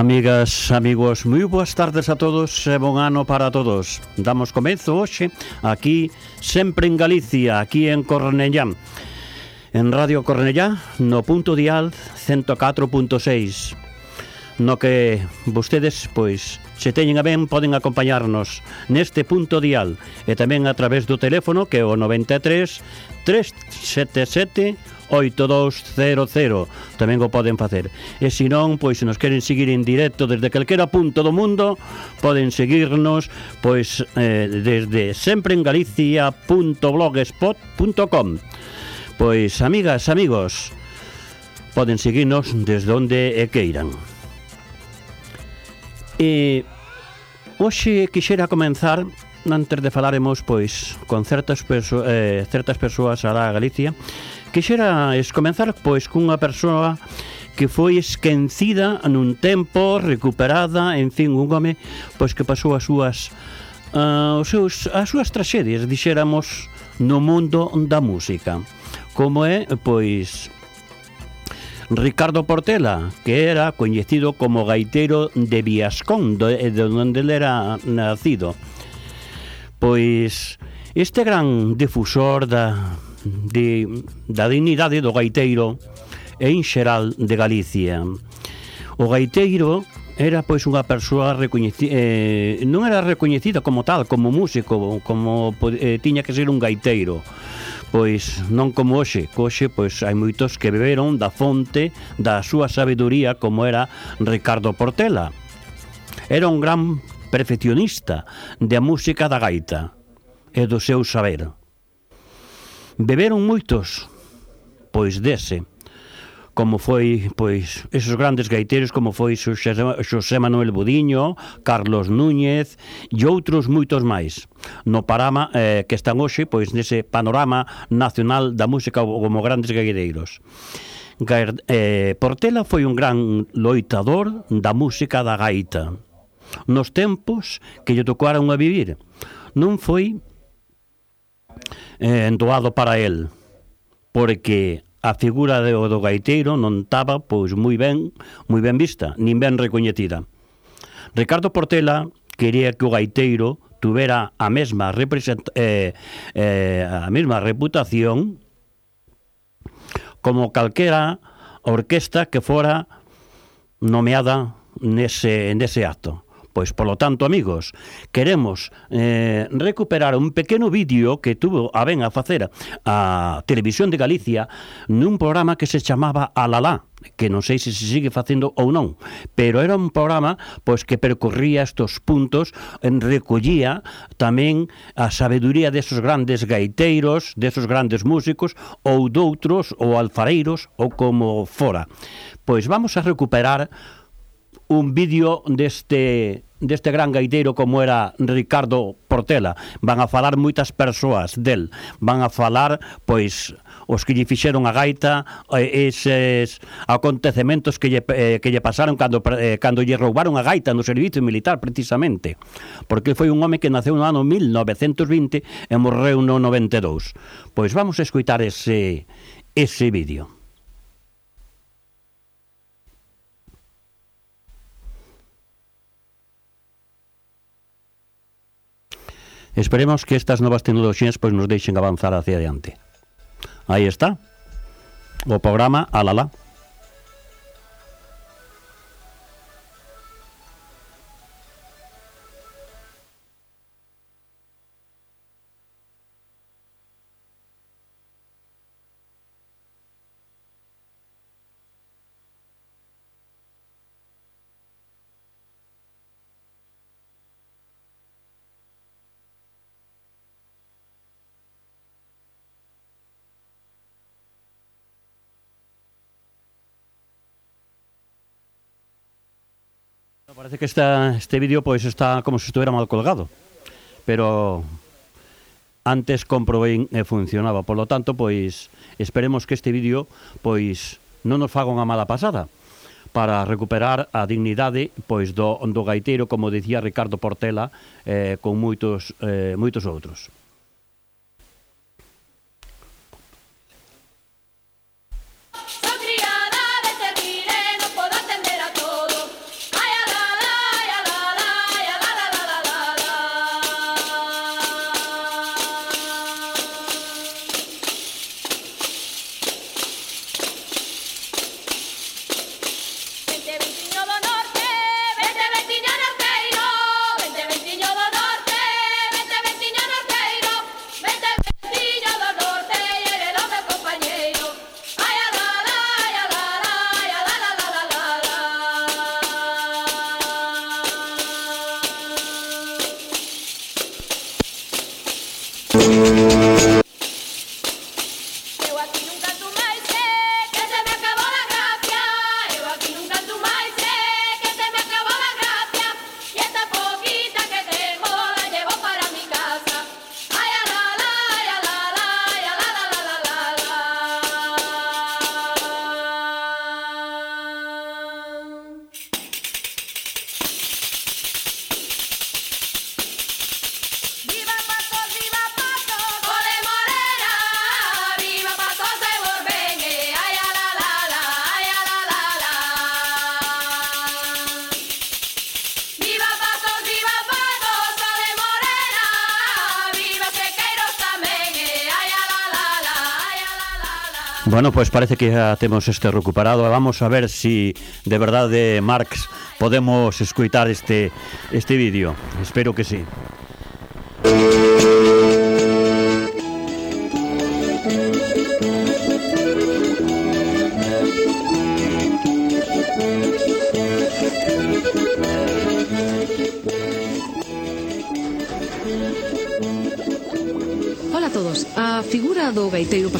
Amigas, amigos, moi boas tardes a todos e bon ano para todos. Damos comezo hoxe aquí, sempre en Galicia, aquí en Cornellá. En Radio Cornellá, no punto dial 104.6. No que vostedes, pois, se teñen a ben, poden acompañarnos neste punto dial e tamén a través do teléfono que é o 93 377 8200 tamén o poden facer. E se non, pois se nos queren seguir en directo desde calquera punto do mundo poden seguirnos pois eh, desde sempreengalicia.blogspot.com pois amigas, amigos poden seguirnos desde onde e queiran. E hoxe quixera comenzar antes de falaremos pois con certas perso eh, certas persoas alá a Galicia, quixera es comenzar pois cunha persoa que foi esquecida nun tempo, recuperada, en fin, un home pois que pasou as súas uh, os seus as súas traxedias, dixéramos, no mundo da música. Como é, pois, Ricardo Portela, que era coñecido como gaitero de Viascón, de, eh, de onde ele era nacido pois este gran difusor da, de, da dignidade do gaiteiro e en xeral de Galicia. O gaiteiro era pois unha persoa recoñecida eh, non era recoñecida como tal, como músico, como eh, tiña que ser un gaiteiro. Pois non como hoxe, coxe pois hai moitos que beberon da fonte da súa sabeduría como era Ricardo Portela. Era un gran perfeccionista da música da gaita e do seu saber. Beberon moitos, pois dese, como foi, pois, esos grandes gaiteiros como foi Xosé, Xosé Manuel Budiño, Carlos Núñez e outros moitos máis. No parama eh, que están hoxe, pois, nese panorama nacional da música como grandes gaiteiros. Gair, eh, Portela foi un gran loitador da música da gaita nos tempos que lle tocaron a vivir. Non foi eh, doado para el, porque a figura do, do gaiteiro non estaba pois moi ben, moi ben vista, nin ben recoñecida. Ricardo Portela quería que o gaiteiro tuvera a mesma eh, eh, a mesma reputación como calquera orquesta que fora nomeada nese, nese acto. Pois, polo tanto, amigos, queremos eh, recuperar un pequeno vídeo que tuvo a ben a facer a Televisión de Galicia nun programa que se chamaba Alalá que non sei se se sigue facendo ou non, pero era un programa pois que percorría estos puntos, en recollía tamén a sabeduría desos grandes gaiteiros, desos grandes músicos ou doutros ou alfareiros ou como fora. Pois vamos a recuperar un vídeo deste deste gran gaiteiro como era Ricardo Portela. Van a falar moitas persoas del. Van a falar, pois, os que lle fixeron a gaita, eh, eses acontecementos que lle, eh, que lle pasaron cando, eh, cando lle roubaron a gaita no servicio militar, precisamente. Porque foi un home que naceu no ano 1920 e morreu no 92. Pois vamos a escutar ese, ese vídeo. Esperemos que estas novas tecnoloxías pois nos deixen avanzar hacia adiante. Aí está. O programa Alala. que esta, este vídeo pois está como se si mal colgado, pero antes comprobei e eh, funcionaba. Por lo tanto, pois esperemos que este vídeo pois non nos faga unha mala pasada para recuperar a dignidade pois do, do gaiteiro, como dicía Ricardo Portela, eh, con moitos, eh, moitos outros. Bueno, pues parece que ya temos este recuperado. Vamos a ver si de verdade, Marx, podemos escuitar este, este vídeo. Espero que sí.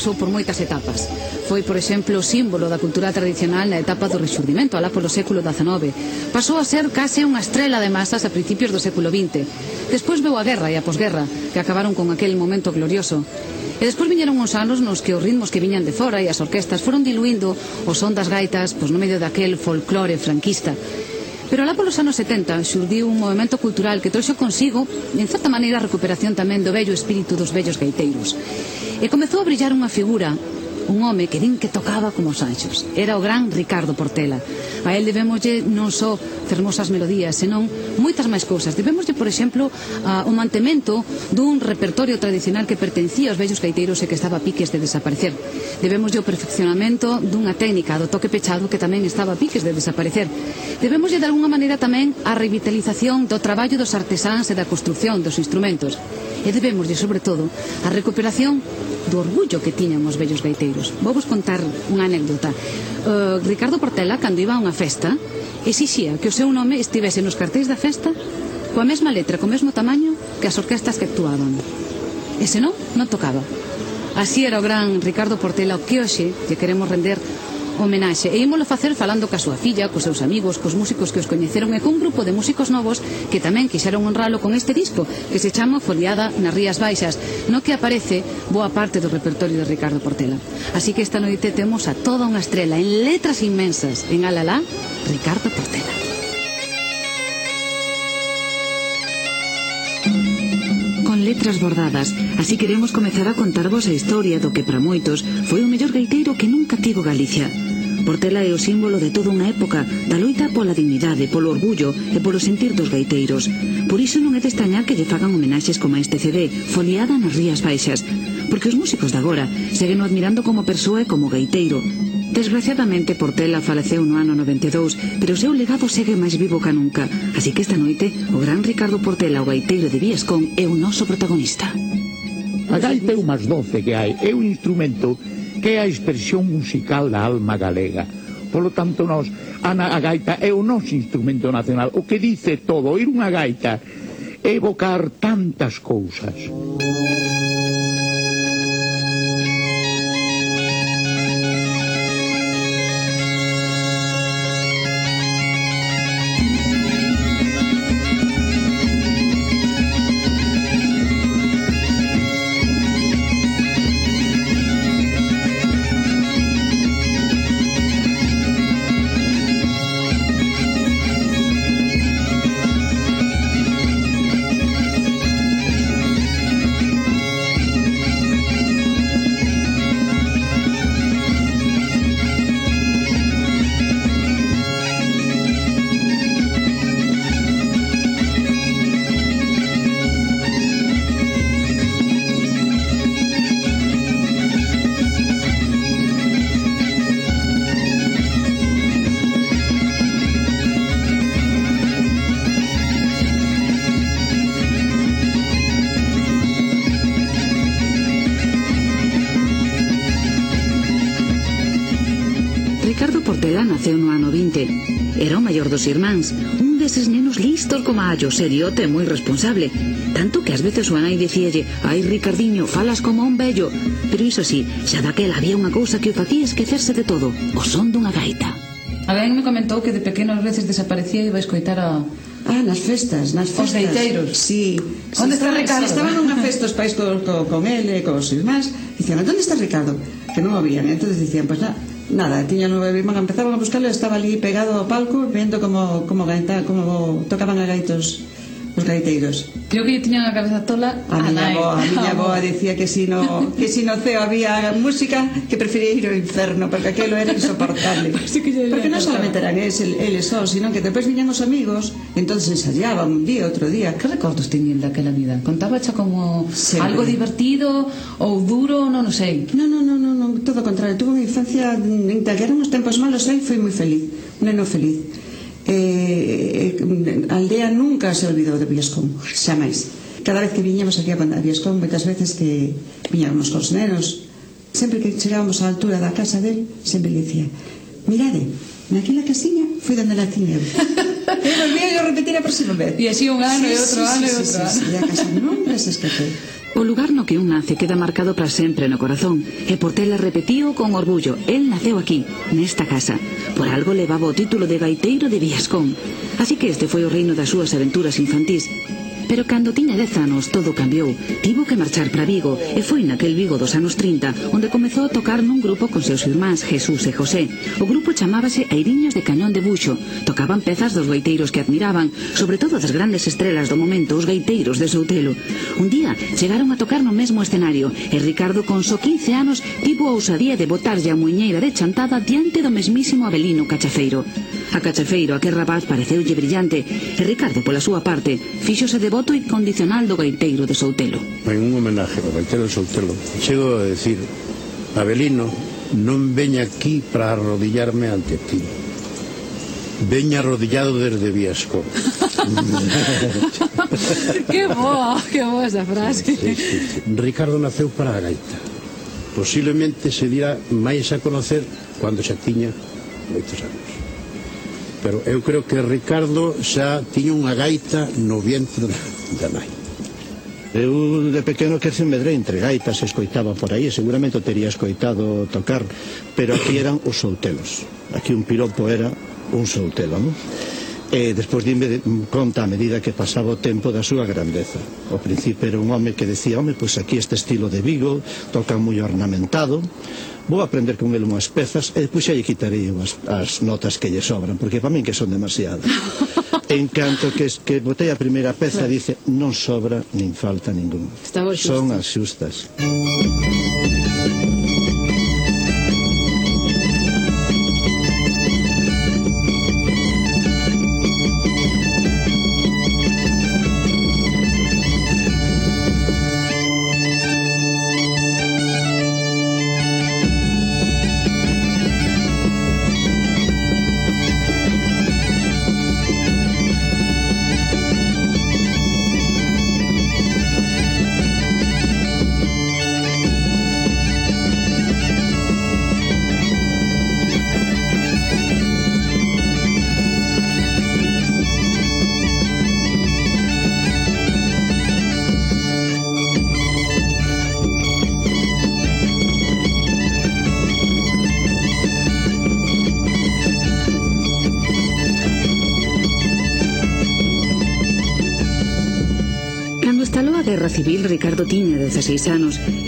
pasou por moitas etapas. Foi, por exemplo, símbolo da cultura tradicional na etapa do rexurdimento, alá polo século XIX. Pasou a ser case unha estrela de masas a principios do século XX. Despois veu a guerra e a posguerra, que acabaron con aquel momento glorioso. E despois viñeron uns anos nos que os ritmos que viñan de fora e as orquestas foron diluindo o son das gaitas pois no medio daquel folclore franquista. Pero alá polos anos 70 xurdiu un movimento cultural que trouxo consigo, en certa maneira, a recuperación tamén do vello espírito dos vellos gaiteiros. E comezou a brillar unha figura, un home que din que tocaba como os anxos. Era o gran Ricardo Portela. A él debemoslle non só fermosas melodías, senón moitas máis cousas. Debemoslle, por exemplo, a, o mantemento dun repertorio tradicional que pertencía aos vellos gaiteiros e que estaba a piques de desaparecer. Debemoslle o perfeccionamento dunha técnica do toque pechado que tamén estaba a piques de desaparecer. Debemoslle, de alguna maneira, tamén a revitalización do traballo dos artesáns e da construcción dos instrumentos e debémoslle, sobre todo, a recuperación do orgullo que tiñan os vellos gaiteiros. Vou vos contar unha anécdota. Uh, Ricardo Portela, cando iba a unha festa, exixía que o seu nome estivese nos cartéis da festa coa mesma letra, co mesmo tamaño que as orquestas que actuaban. E senón, non tocaba. Así era o gran Ricardo Portela, o que hoxe lle queremos render homenaxe e ímolo facer falando ca súa filla, cos seus amigos, cos músicos que os coñeceron e cun grupo de músicos novos que tamén quixeron honralo con este disco que se chama Foliada nas Rías Baixas, no que aparece boa parte do repertorio de Ricardo Portela. Así que esta noite temos a toda unha estrela en letras inmensas en Alalá, Ricardo Portela. letras bordadas, así queremos comezar a contarvos a historia do que para moitos foi o mellor gaiteiro que nunca tivo Galicia. Portela é o símbolo de toda unha época da loita pola dignidade, polo orgullo e polo sentir dos gaiteiros. Por iso non é de estañar que lle fagan homenaxes como este CD, foliada nas Rías Baixas, porque os músicos de agora seguen admirando como persoa e como gaiteiro. Desgraciadamente, Portela faleceu no ano 92, pero o seu legado segue máis vivo ca nunca. Así que esta noite, o gran Ricardo Portela, o gaiteiro de Viascón, é o noso protagonista. A gaita é o máis doce que hai, é un instrumento que é a expresión musical da alma galega. Polo tanto, nós, a, a gaita é o noso instrumento nacional. O que dice todo, ir unha gaita, evocar tantas cousas. Música dos irmáns, un deses nenos listos como a allos, seriote e moi responsable. Tanto que ás veces o anai dicíalle, ai Ricardiño, falas como un bello. Pero iso sí, xa daquela había unha cousa que o facía esquecerse de todo, o son dunha gaita. Alguén me comentou que de pequeno ás veces desaparecía e iba a escoitar a, Ah, nas festas, nas festas. Os deiteiros. Sí. Si onde está, está Ricardo? Estaban nunha festa os pais co, co, con ele, cos irmáns, dicían, onde está Ricardo? Que non o vían. Eh. Entón dicían, pois pues, na, nada, tiñan o irmán, empezaban a buscarlo, estaba ali pegado ao palco, vendo como, como, gaita, como tocaban a gaitos. Os gaiteiros. Creo que tiñan a cabeza tola a, miña boa, a miña boa dicía que si no, que si no ceo había música que prefería ir ao inferno, porque aquilo era insoportable. porque non solamente eran eles, eles só, sino que depois viñan os amigos, entonces ensayaban un día, outro día. Que recordos teñen daquela vida? Contaba xa como Sempre. algo divertido ou duro, non o sei. Non, non, non, non, no, todo o contrario. Tuve unha infancia en que eran tempos malos, aí foi moi feliz, un neno feliz eh, a aldea nunca se olvidou de Viascón, xa máis. Cada vez que viñamos aquí a Viascón, moitas veces que viñamos cos nenos, sempre que chegábamos á altura da casa del, sempre dicía, mirade, naquela casiña foi donde la cine. e volvía a repetir a próxima vez. E así un ano sí, e outro sí, ano sí, e outro sí, ano. Sí, sí, e a casa nunca se escapou. O lugar no que un nace queda marcado para sempre no corazón E Portela repetío con orgullo El naceu aquí, nesta casa. Por algo levaba o título de gaiteiro de Viascón. Así que este foi o reino das súas aventuras infantís Pero cando tiña 10 anos todo cambiou. Tivo que marchar para Vigo e foi naquel Vigo dos anos 30 onde comezou a tocar nun grupo con seus irmáns Jesús e José. O grupo chamábase Airiños de Cañón de Buxo. Tocaban pezas dos gaiteiros que admiraban, sobre todo das grandes estrelas do momento, os gaiteiros de Soutelo. Un día chegaron a tocar no mesmo escenario e Ricardo con só 15 anos tivo a ousadía de botarlle a muñeira de chantada diante do mesmísimo Abelino Cachafeiro. A Cachafeiro aquel rapaz pareceulle brillante e Ricardo pola súa parte fíxose de voto incondicional do gaiteiro de Soutelo. En un homenaje ao gaiteiro de Soutelo, chego a decir, Abelino, non veña aquí para arrodillarme ante ti. Veña arrodillado desde Viasco. que boa, que boa esa frase. Sí, sí, sí. Ricardo naceu para a gaita. Posiblemente se dirá máis a conocer cando xa tiña moitos anos. Pero eu creo que Ricardo xa tiña unha gaita no vientre da nai. Eu de pequeno que se medrei entre gaitas escoitaba por aí, seguramente o tería escoitado tocar, pero aquí eran os soltelos. Aquí un piropo era un soltelo, non? E despois dime conta a medida que pasaba o tempo da súa grandeza. Ao principio era un home que decía, home, pois aquí este estilo de Vigo, toca moi ornamentado, vou aprender con ele unhas pezas e depois xa lle quitarei as, as notas que lle sobran, porque para min que son demasiadas. en canto que, que botei a primeira peza, dice, non sobra nin falta ningún. Son as xustas. Estaba xustas.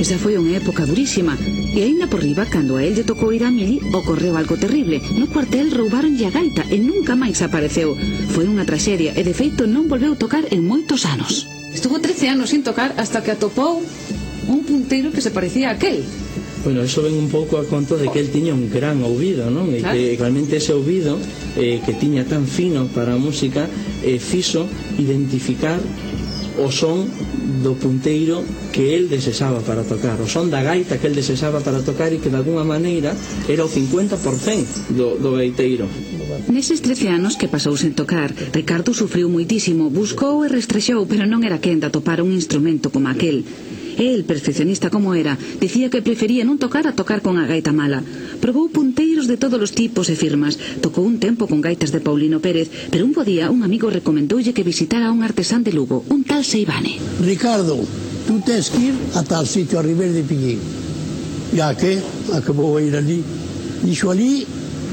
Esa foi unha época durísima E aínda por riba, cando a el lle tocou ir a Mili Ocorreu algo terrible No cuartel roubaronlle a gaita e nunca máis apareceu Foi unha traxedia e de feito non volveu tocar en moitos anos Estuvo 13 anos sin tocar hasta que atopou un punteiro que se parecía a aquel Bueno, eso ven un pouco a conto de que el tiña un gran ouvido, non? E claro. que realmente ese ouvido eh, que tiña tan fino para a música eh, fixo identificar o son do punteiro que el desexaba para tocar, o son da gaita que el desexaba para tocar e que de alguna maneira era o 50% do, do gaiteiro. Neses 13 anos que pasou sen tocar, Ricardo sufriu moitísimo, buscou e restrexou, pero non era quen de atopar un instrumento como aquel. El, perfeccionista como era, dicía que prefería non tocar a tocar con a gaita mala. Probou punteiros de todos os tipos e firmas. Tocou un tempo con gaitas de Paulino Pérez, pero un bo día un amigo recomendoulle que visitara a un artesán de Lugo, un tal Seibane. Ricardo, tú tens que ir a tal sitio a Ribeiro de Piñín. Ya que? A que vou ir ali? Dixo ali,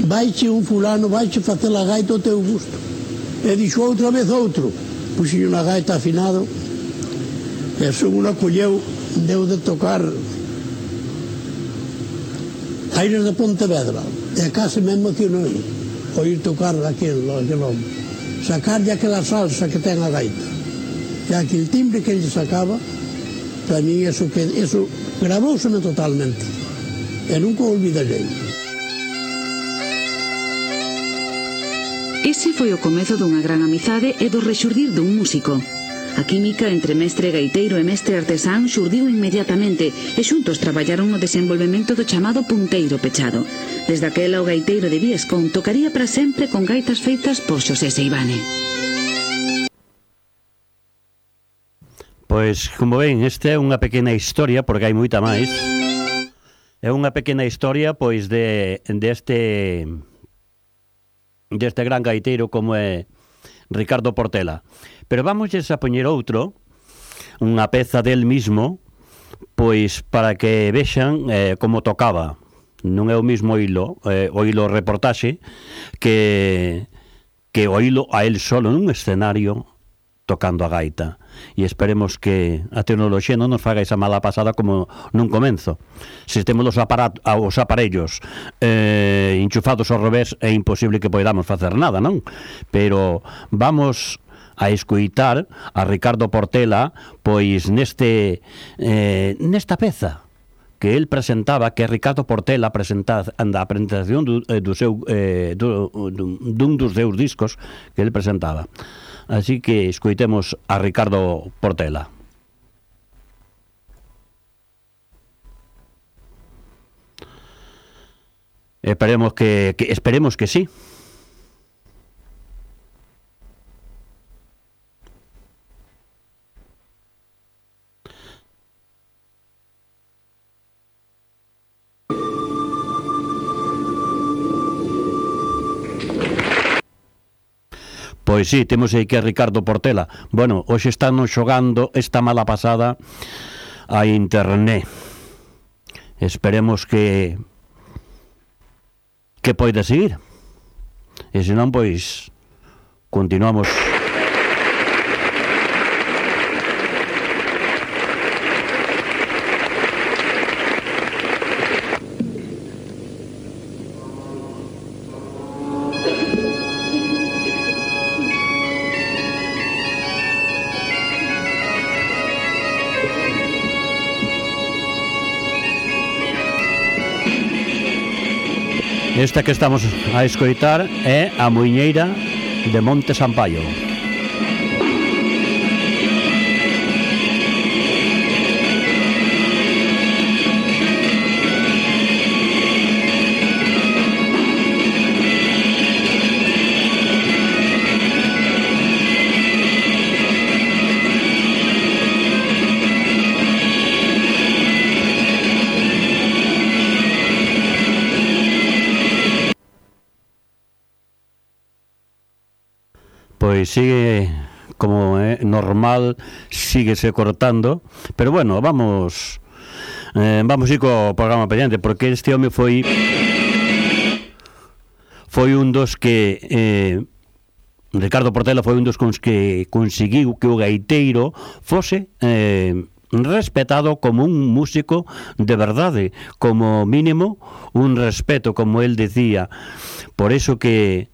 vaiche un fulano, vaiche facer a gaita ao teu gusto. E dixo outra vez outro. Puxille unha gaita afinado, E a súmula colleu, deu de tocar Aires de Pontevedra. E case me emocionou oír tocar daquilo, aquelón. Sacarlle aquela salsa que ten a gaita. E aquel timbre que ele sacaba, para mí eso, que, eso grabouseme totalmente. E nunca olvidarei. Ese foi o comezo dunha gran amizade e do rexurdir dun músico, A química entre mestre gaiteiro e mestre artesán xurdiu inmediatamente e xuntos traballaron no desenvolvemento do chamado punteiro pechado. Desde aquela o gaiteiro de Viescón tocaría para sempre con gaitas feitas por Xosé Seibane. Pois, como ven, esta é unha pequena historia, porque hai moita máis. É unha pequena historia, pois, de, deste deste gran gaiteiro como é Ricardo Portela. Pero vamos a poñer outro, unha peza del mismo, pois para que vexan eh, como tocaba. Non é o mismo hilo, eh, o hilo reportaxe, que, que o hilo a el solo nun escenario tocando a gaita. E esperemos que a tecnoloxía non nos faga esa mala pasada como nun comenzo. Se temos os, aparatos, os aparellos eh, enchufados ao revés é imposible que podamos facer nada, non? Pero vamos a escoitar a Ricardo Portela pois neste eh, nesta peza que el presentaba, que Ricardo Portela presenta na presentación do, eh, do seu eh, do, dun dos seus discos que el presentaba. Así que escoitemos a Ricardo Portela. Esperemos que, que esperemos que sí. Pois sí, temos aquí a Ricardo Portela. Bueno, hoxe están xogando esta mala pasada a internet. Esperemos que que poida seguir. E senón, pois, continuamos... que estamos a escoitar é a Muiñeira de Monte Sampaio. sigue como é normal, síguese cortando, pero bueno, vamos eh, vamos ir co programa pendente porque este home foi foi un dos que eh, Ricardo Portela foi un dos cons que conseguiu que o gaiteiro fose eh, respetado como un músico de verdade, como mínimo un respeto, como el decía. Por eso que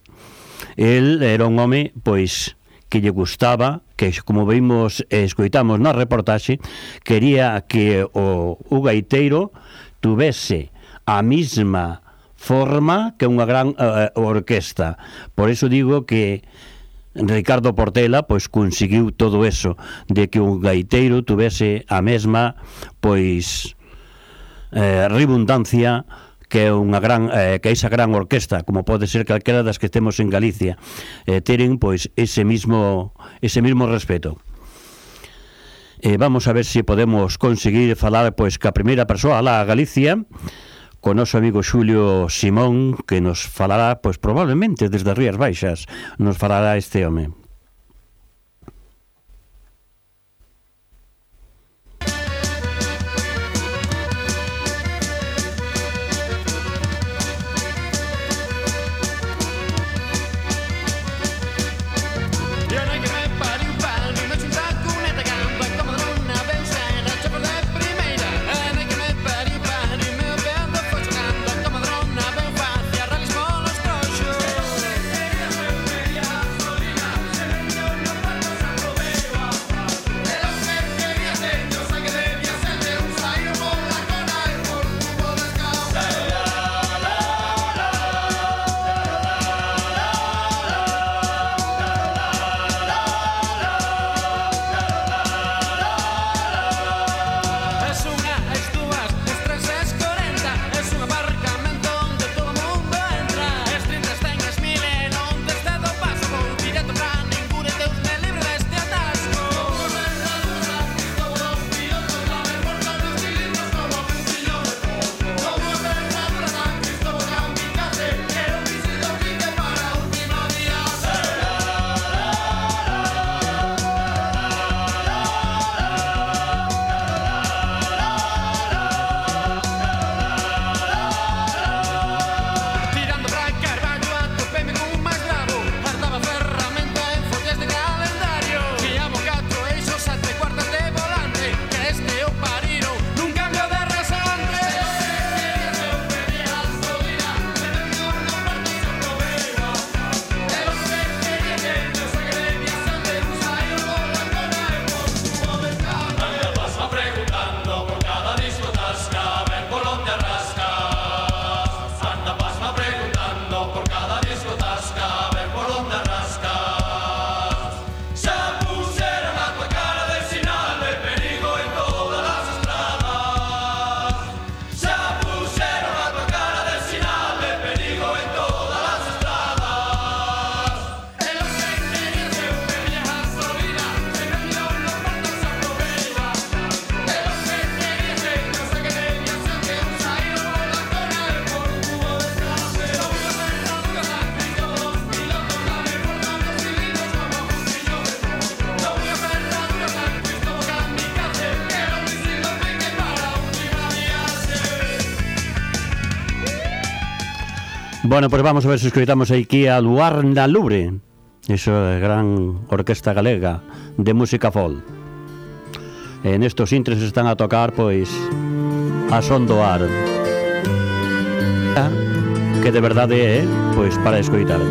el era un home, pois, que lle gustaba, que como vimos e escoitamos na reportaxe, quería que o, o gaiteiro tuvese a mesma forma que unha gran uh, orquesta. Por eso digo que Ricardo Portela pois conseguiu todo eso de que un gaiteiro tuvese a mesma pois eh, redundancia que é unha gran eh, que é esa gran orquesta, como pode ser calquera das que temos en Galicia, eh, teren pois ese mismo ese mismo respeto. Eh, vamos a ver se si podemos conseguir falar pois ca primeira persoa lá a Galicia co noso amigo Xulio Simón que nos falará pois probablemente desde Rías Baixas nos falará este home. Bueno, pues vamos a ver se si escoitamos aquí a Luar na Lubre Iso é gran orquesta galega de música folk. En estos intres están a tocar, pois, a son do ar. Que de verdade é, eh, pois, para escoitar.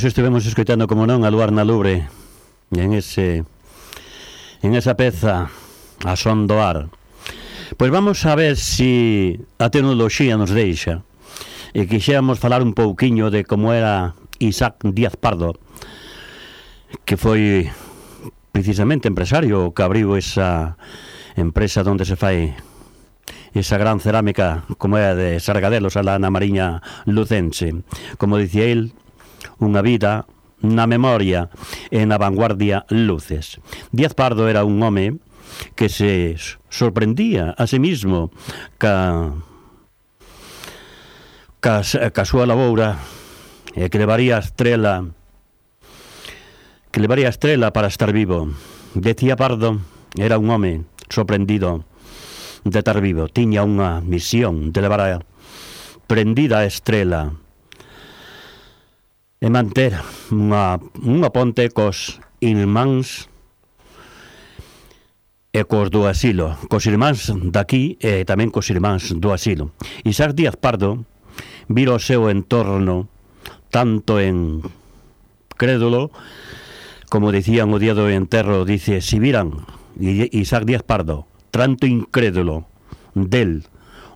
hoxe estivemos escoitando, como non, a Luar na Lubre en ese en esa peza a son do ar. Pois vamos a ver se si a tecnoloxía nos deixa. E quixéramos falar un pouquiño de como era Isaac Díaz Pardo que foi precisamente empresario que abriu esa empresa onde se fai esa gran cerámica como é de Sargadelos a la na Mariña Lucense. Como dicía ele unha vida na memoria e na vanguardia luces. Díaz Pardo era un home que se sorprendía a sí mismo ca, ca, ca súa laboura e que levaría a estrela que levaría a estrela para estar vivo. Decía Pardo, era un home sorprendido de estar vivo. Tiña unha misión de levar a prendida a estrela e manter unha, unha ponte cos irmáns e cos do asilo, cos irmáns daqui e tamén cos irmáns do asilo. Isaac Díaz Pardo vira o seu entorno tanto en crédulo como dicían o día do enterro, dice, si viran Isaac Díaz Pardo, tanto incrédulo del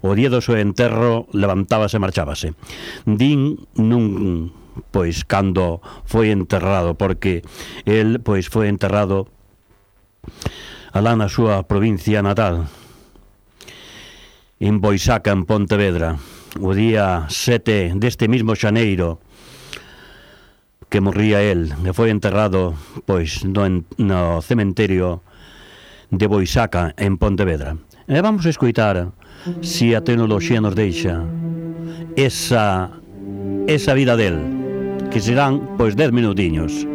o día do seu enterro levantábase e marchábase. Din nun pois cando foi enterrado, porque el pois foi enterrado alá na súa provincia natal, en Boisaca, en Pontevedra, o día 7 deste mismo xaneiro que morría el, e foi enterrado pois no, no cementerio de Boisaca, en Pontevedra. E vamos escoitar se si a tecnoloxía nos deixa esa, esa vida del que serán pois 10 minutiños.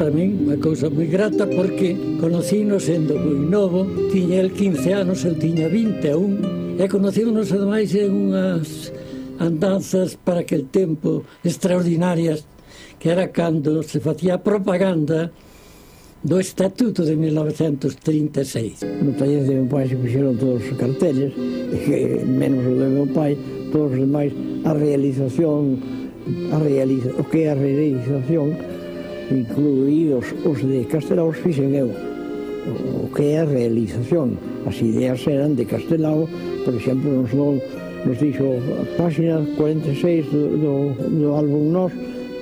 para min unha cousa moi grata porque conocínos sendo moi novo, tiña el 15 anos, eu tiña 21, e conocímonos ademais en unhas andanzas para aquel tempo extraordinarias que era cando se facía propaganda do Estatuto de 1936. No taller de meu pai se puxeron todos os carteles, que, menos o de meu pai, todos os demais, a realización, a realiza, o que é a realización incluídos os de Castelao, fixen eu o que é a realización. As ideas eran de Castelao, por exemplo, nos, non, nos dixo a página 46 do, do, do álbum Nos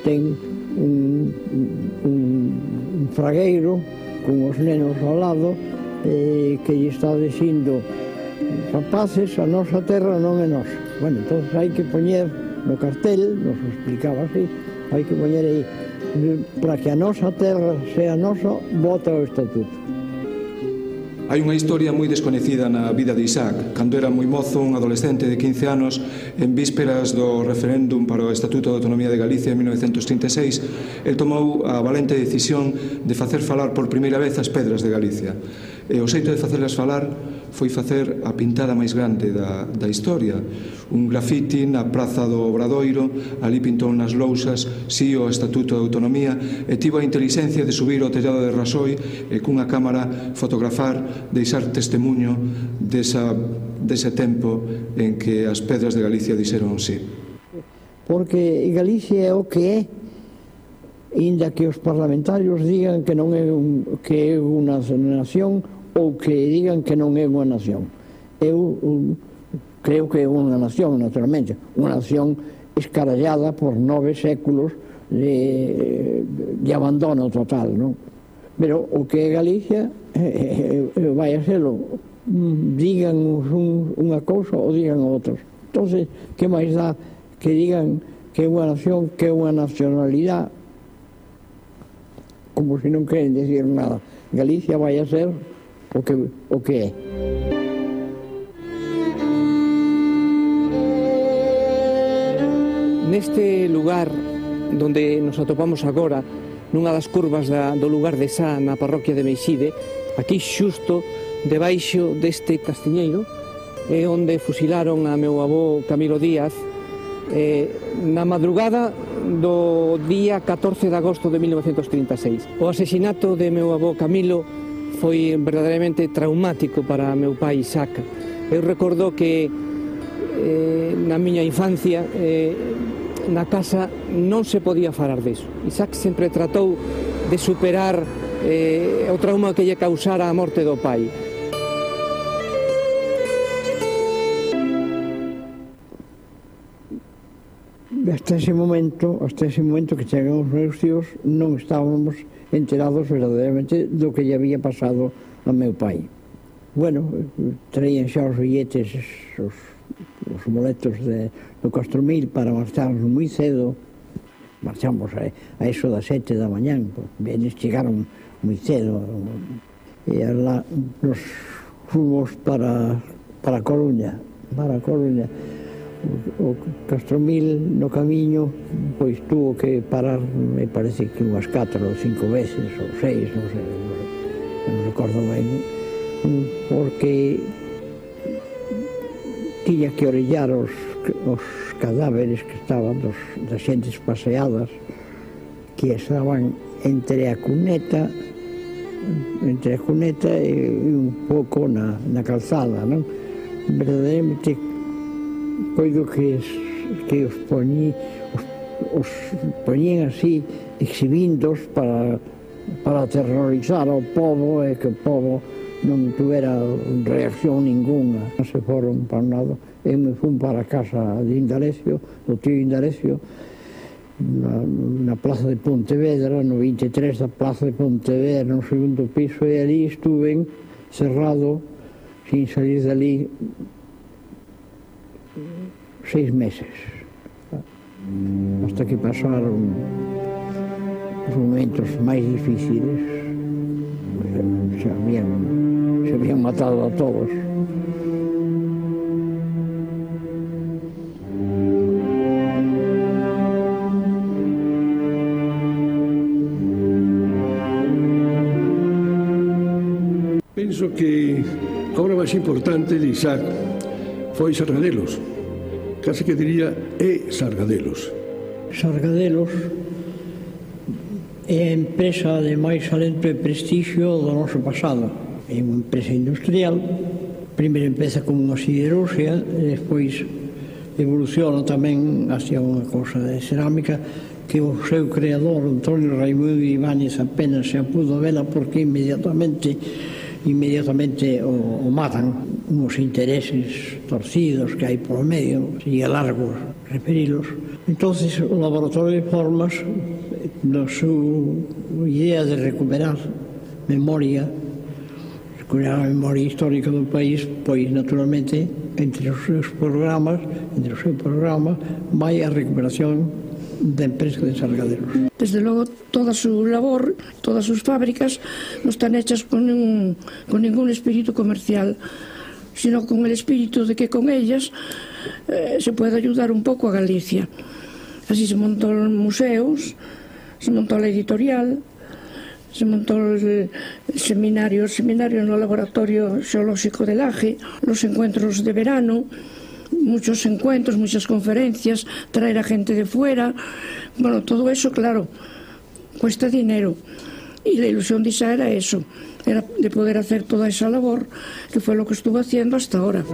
ten un, un, un fragueiro con os nenos ao lado eh, que lle está dicindo rapaces, a nosa terra non é nos. Bueno, entón hai que poñer no cartel, nos explicaba así, hai que poñer aí para que a nosa terra sea nosa, vota o estatuto. Hai unha historia moi desconecida na vida de Isaac. Cando era moi mozo, un adolescente de 15 anos, en vísperas do referéndum para o Estatuto de Autonomía de Galicia en 1936, el tomou a valente decisión de facer falar por primeira vez as pedras de Galicia. E o xeito de facerlas falar foi facer a pintada máis grande da, da historia. Un grafiti na Praza do Obradoiro, ali pintou nas lousas, si o Estatuto de Autonomía, e tivo a inteligencia de subir ao tellado de Rasoi e cunha cámara fotografar, deixar testemunho desa, dese tempo en que as pedras de Galicia dixeron sí. Porque Galicia é o que é, inda que os parlamentarios digan que non é un, que é unha nación ou que digan que non é unha nación. Eu um, creo que é unha nación, naturalmente, unha nación escarallada por nove séculos de, de abandono total, non? Pero o que é Galicia eh, eh, eh vai a serlo digan un, unha cousa ou digan outros. Entonces, que máis dá que digan que é unha nación, que é unha nacionalidade, como se non queren decir nada. Galicia vai a ser o que, o que é. Neste lugar donde nos atopamos agora, nunha das curvas da, do lugar de Sá, na parroquia de Meixide, aquí xusto debaixo deste castiñeiro, é onde fusilaron a meu avó Camilo Díaz eh, na madrugada do día 14 de agosto de 1936. O asesinato de meu avó Camilo foi verdadeiramente traumático para meu pai Isaac. Eu recordo que eh, na miña infancia eh, na casa non se podía falar deso. Isaac sempre tratou de superar eh, o trauma que lle causara a morte do pai. Hasta ese momento, hasta ese momento que chegamos meus tíos, non estábamos enterados verdadeiramente do que lle había pasado a meu pai. Bueno, traían xa os billetes, os, os boletos de, do Costromil para marcharnos moi cedo, marchamos a, a eso das sete da mañán, eles chegaron moi cedo, e lá nos fomos para, para Coruña, para Coruña, o Castromil no camiño pois tuvo que parar me parece que unhas 4 ou 5 veces ou 6, non sei non recordo ben porque tiña que orellar os, os cadáveres que estaban dos, das xentes paseadas que estaban entre a cuneta entre a cuneta e un pouco na, na calzada non? verdadeiramente Pois coido que, es, que os, poñí, os, os poñían así exhibindos para, para terrorizar ao povo e que o povo non tuvera reacción ninguna. Se foron para un lado, e me fun para a casa de Indalecio, do tío Indalecio, na, na plaza de Pontevedra, no 23 da plaza de Pontevedra, no segundo piso, e ali estuven cerrado, sin salir dali, seis meses. Hasta que pasaron os momentos máis difíciles, se habían, se habían matado a todos. Penso que a obra máis importante de Isaac foi Sargadelos, case que diría é Sargadelos. Sargadelos é a empresa de máis alento e prestixio do noso pasado. É unha empresa industrial, primeiro empeza como unha siderúrxia, despois evoluciona tamén hacia unha cosa de cerámica que o seu creador, Antonio Raimundo Ibáñez, apenas se apudo vela porque inmediatamente inmediatamente o, o matan uns intereses torcidos que hai por medio, sería largo referilos. Entonces, o Laboratorio de Formas, na súa idea de recuperar memoria, recuperar a memoria histórica do país, pois, naturalmente, entre os seus programas, entre o seu programa, vai a recuperación da empresa de Sargaderos. Desde logo, toda a súa labor, todas as súas fábricas, non están hechas con ningún, con ningún espírito comercial sino con el espíritu de que con ellas eh, se puede ayudar un poco a Galicia. Así se montó museos, se montó la editorial, se montó el, el seminario, el seminario en el laboratorio geológico del AGE, los encuentros de verano, muchos encuentros, muchas conferencias, traer a gente de fuera. Bueno, todo eso, claro, cuesta dinero. Y la ilusión de Isa era eso, de poder hacer toda esa labor, que fue lo que estuvo haciendo hasta ahora.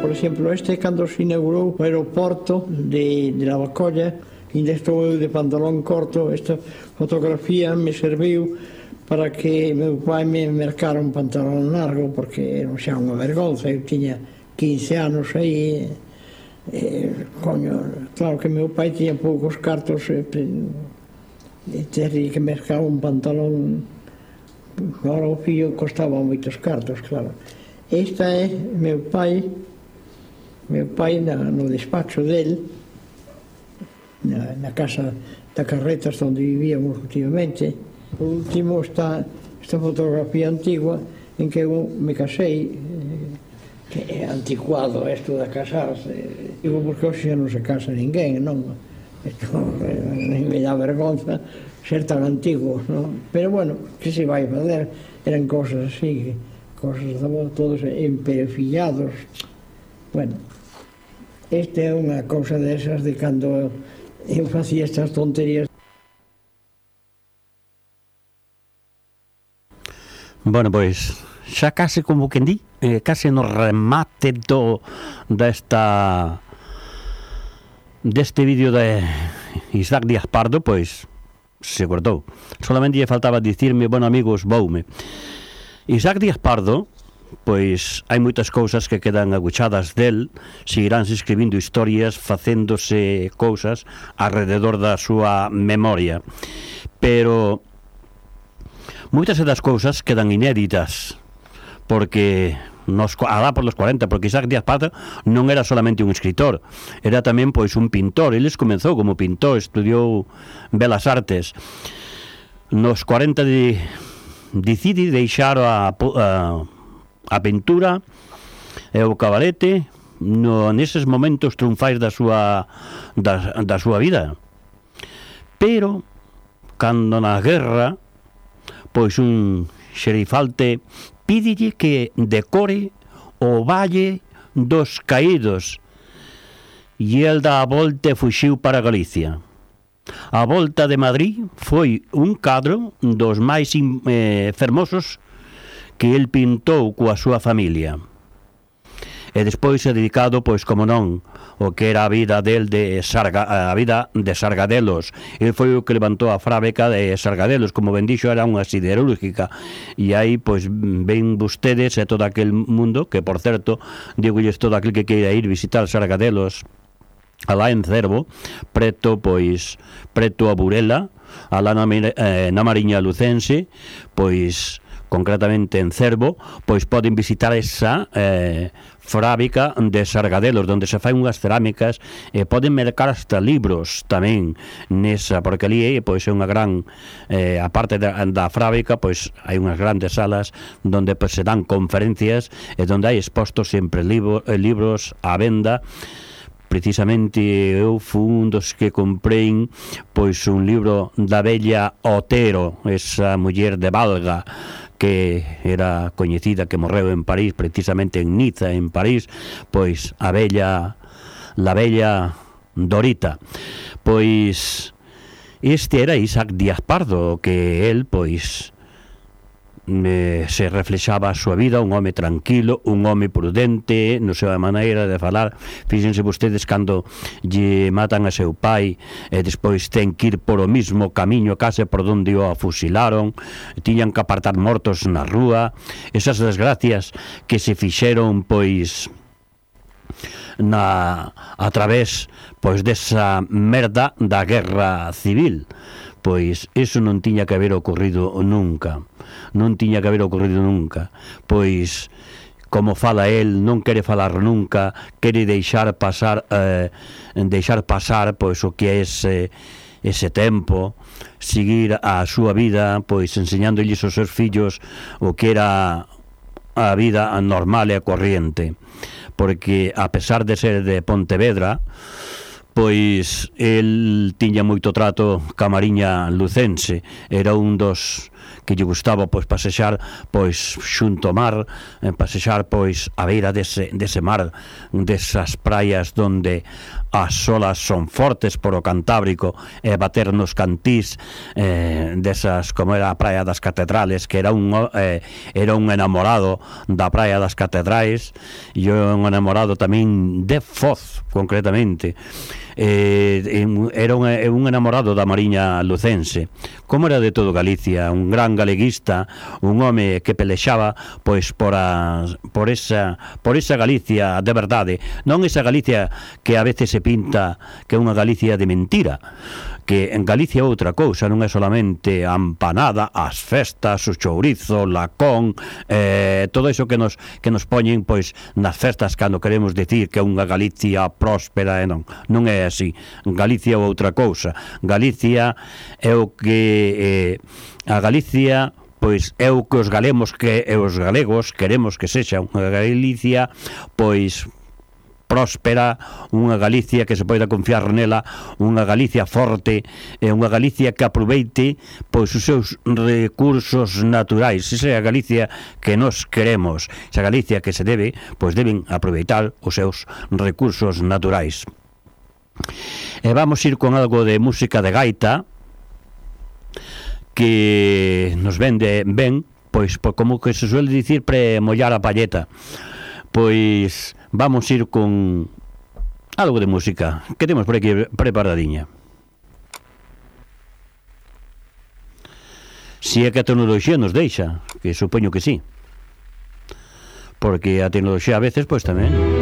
Por exemplo, este cando se inaugurou o aeroporto de, de Navacolla, ainda estou eu de pantalón corto, esta fotografía me serviu para que meu pai me mercara un pantalón largo, porque era xa unha vergonza, eu tiña 15 anos aí, E, coño, claro que meu pai tiña poucos cartos e, e teria que mercar un pantalón agora o fillo costaba moitos cartos, claro. Esta é meu pai, meu pai na, no despacho del, na, na casa da Carretas onde vivíamos últimamente. o último está esta fotografía antigua en que eu me casei que é anticuado isto de casarse. Digo, porque hoxe non se casa ninguén, non? Isto me dá vergonza ser tan antigo, non? Pero bueno, que se vai fazer? Eran cosas así, cosas de todos emperefillados. Bueno, esta é unha cousa desas de cando eu facía estas tonterías Bueno, pois xa case como que di, eh, case no remate do desta deste vídeo de Isaac Díaz Pardo, pois se cortou. Solamente lle faltaba dicirme, bueno amigos, voume. Isaac Díaz Pardo, pois hai moitas cousas que quedan aguchadas del, seguiránse escribindo historias, facéndose cousas alrededor da súa memoria. Pero moitas das cousas quedan inéditas porque nos alá por los 40, porque Isaac Díaz Paz non era solamente un escritor, era tamén pois un pintor, eles comenzou como pintor, estudiou Belas Artes. Nos 40 de decidi deixar a, a, a pintura e o cabarete no, neses momentos triunfais da súa, da, da súa vida. Pero, cando na guerra, pois un xerifalte pídille que decore o Valle dos Caídos e el da a volta e fuxiu para Galicia. A volta de Madrid foi un cadro dos máis eh, fermosos que el pintou coa súa familia. E despois é dedicado, pois como non, o que era a vida del de Sarga, a vida de Sargadelos. El foi o que levantou a fábrica de Sargadelos, como ben dixo, era unha siderúrgica. E aí, pois, ven vostedes e todo aquel mundo, que, por certo, digolles todo aquel que queira ir visitar Sargadelos, alá en Cervo, preto, pois, preto a Burela, alá na, eh, na Mariña Lucense, pois, concretamente en Cervo, pois poden visitar esa eh, fábrica de Sargadelos, onde se fai unhas cerámicas e poden mercar hasta libros tamén nesa, porque ali eh, pois é unha gran eh, a parte da, da fábrica, pois hai unhas grandes salas onde pois, se dan conferencias e onde hai expostos sempre libro, eh, libros á venda. Precisamente eu fui un dos que comprei pois un libro da bella Otero, esa muller de Valga, que era coñecida que morreu en París, precisamente en Niza, en París, pois a bella la bella Dorita. Pois este era Isaac Díaz Pardo, que el pois me, se reflexaba a súa vida, un home tranquilo, un home prudente, no seu maneira de falar. Fíxense vostedes cando lle matan a seu pai e despois ten que ir por o mismo camiño case por onde o afusilaron, tiñan que apartar mortos na rúa. Esas desgracias que se fixeron pois na a través pois desa merda da guerra civil Pois iso non tiña que haber ocorrido nunca. Non tiña que haber ocorrido nunca. Pois como fala el, non quere falar nunca, quere deixar pasar eh, deixar pasar pois o que é ese ese tempo, seguir a súa vida, pois enseñándolles aos seus fillos o que era a vida normal e a corriente, porque a pesar de ser de Pontevedra, Pois el tiña moito trato ca Mariña Lucense, era un dos que lle gustaba pois pasexar pois xunto ao mar, eh, pasexar pois a beira dese, dese mar, desas praias donde as olas son fortes por o Cantábrico e bater nos cantís eh, desas como era a Praia das Catedrales que era un eh, era un enamorado da Praia das Catedrais e un enamorado tamén de Foz concretamente. Eh, era un, eh, un enamorado da Mariña Lucense. Como era de todo Galicia un gran galeguista un home que pelexaba pois por, a, por esa por esa Galicia de verdade. Non esa Galicia que a veces se pinta que é unha Galicia de mentira que en Galicia é outra cousa non é solamente a empanada as festas, o chourizo, lacón eh, todo iso que nos que nos poñen pois nas festas cando queremos decir que é unha Galicia próspera e non, non é así. Galicia é outra cousa. Galicia é o que eh, a Galicia pois é o que os galemos que e os galegos queremos que sexa unha Galicia pois próspera, unha Galicia que se poida confiar nela, unha Galicia forte, e unha Galicia que aproveite pois os seus recursos naturais. Esa é a Galicia que nos queremos, esa Galicia que se debe, pois deben aproveitar os seus recursos naturais. E vamos ir con algo de música de gaita que nos vende ben, pois como que se suele dicir pre mollar a palleta. Pois vamos ir con algo de música que temos por aquí preparadiña. Si é que a tecnoloxía nos deixa, que supoño que sí. Porque a tecnoloxía a veces, pois pues, tamén...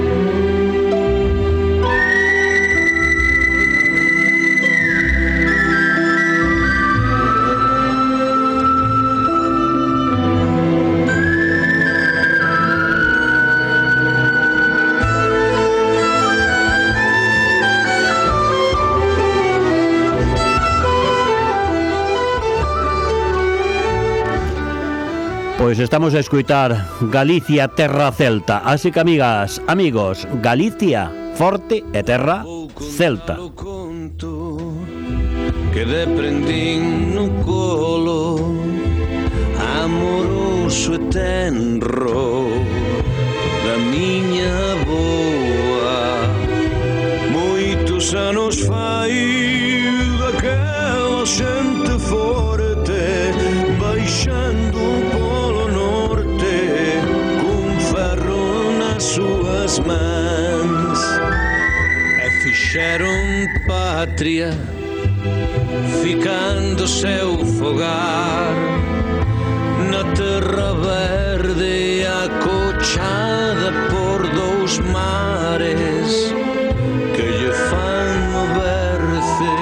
Pois estamos a escuitar Galicia Terra Celta. Así que amigas, amigos, Galicia Forte e Terra Celta. Que deprendín no colo. Amoroso e tenro Da miña boa. Moitos anos fai Daquela xente as mans e fixeron um patria ficando seu fogar. Na terra verde acochada por dous mares que lle fan moverse.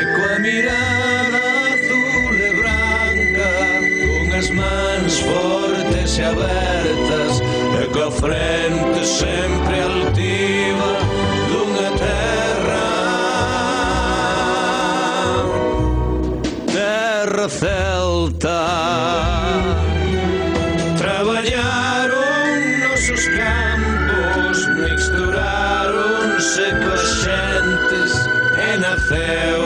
E coa mirada azul e branca con as mans fortes e abertas frente sempre altiva dunha terra. Terra celta. Traballaron nosos campos mixturaronse coas xentes e naceu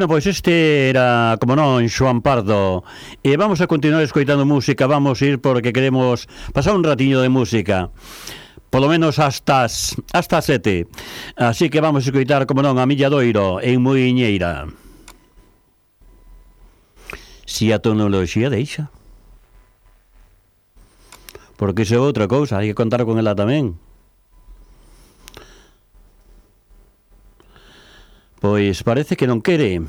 Bueno, pois este era, como non, Xoan Pardo. E vamos a continuar escoitando música, vamos a ir porque queremos pasar un ratiño de música. Polo menos hasta as, hasta as sete. Así que vamos a escoitar, como non, a Milla Doiro en Muiñeira Si a tecnoloxía deixa. Porque iso é outra cousa, hai que contar con ela tamén. pois parece que non quere,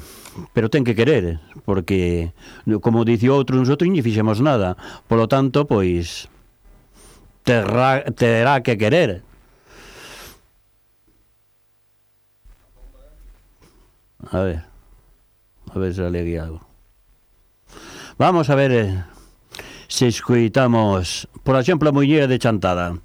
pero ten que querer, porque como dice outro, nosotros non fixemos nada. Polo tanto, pois terá, terá que querer. A ver. A ver se alegui algo. Vamos a ver eh, se escuitamos, por exemplo, a muller de Chantada.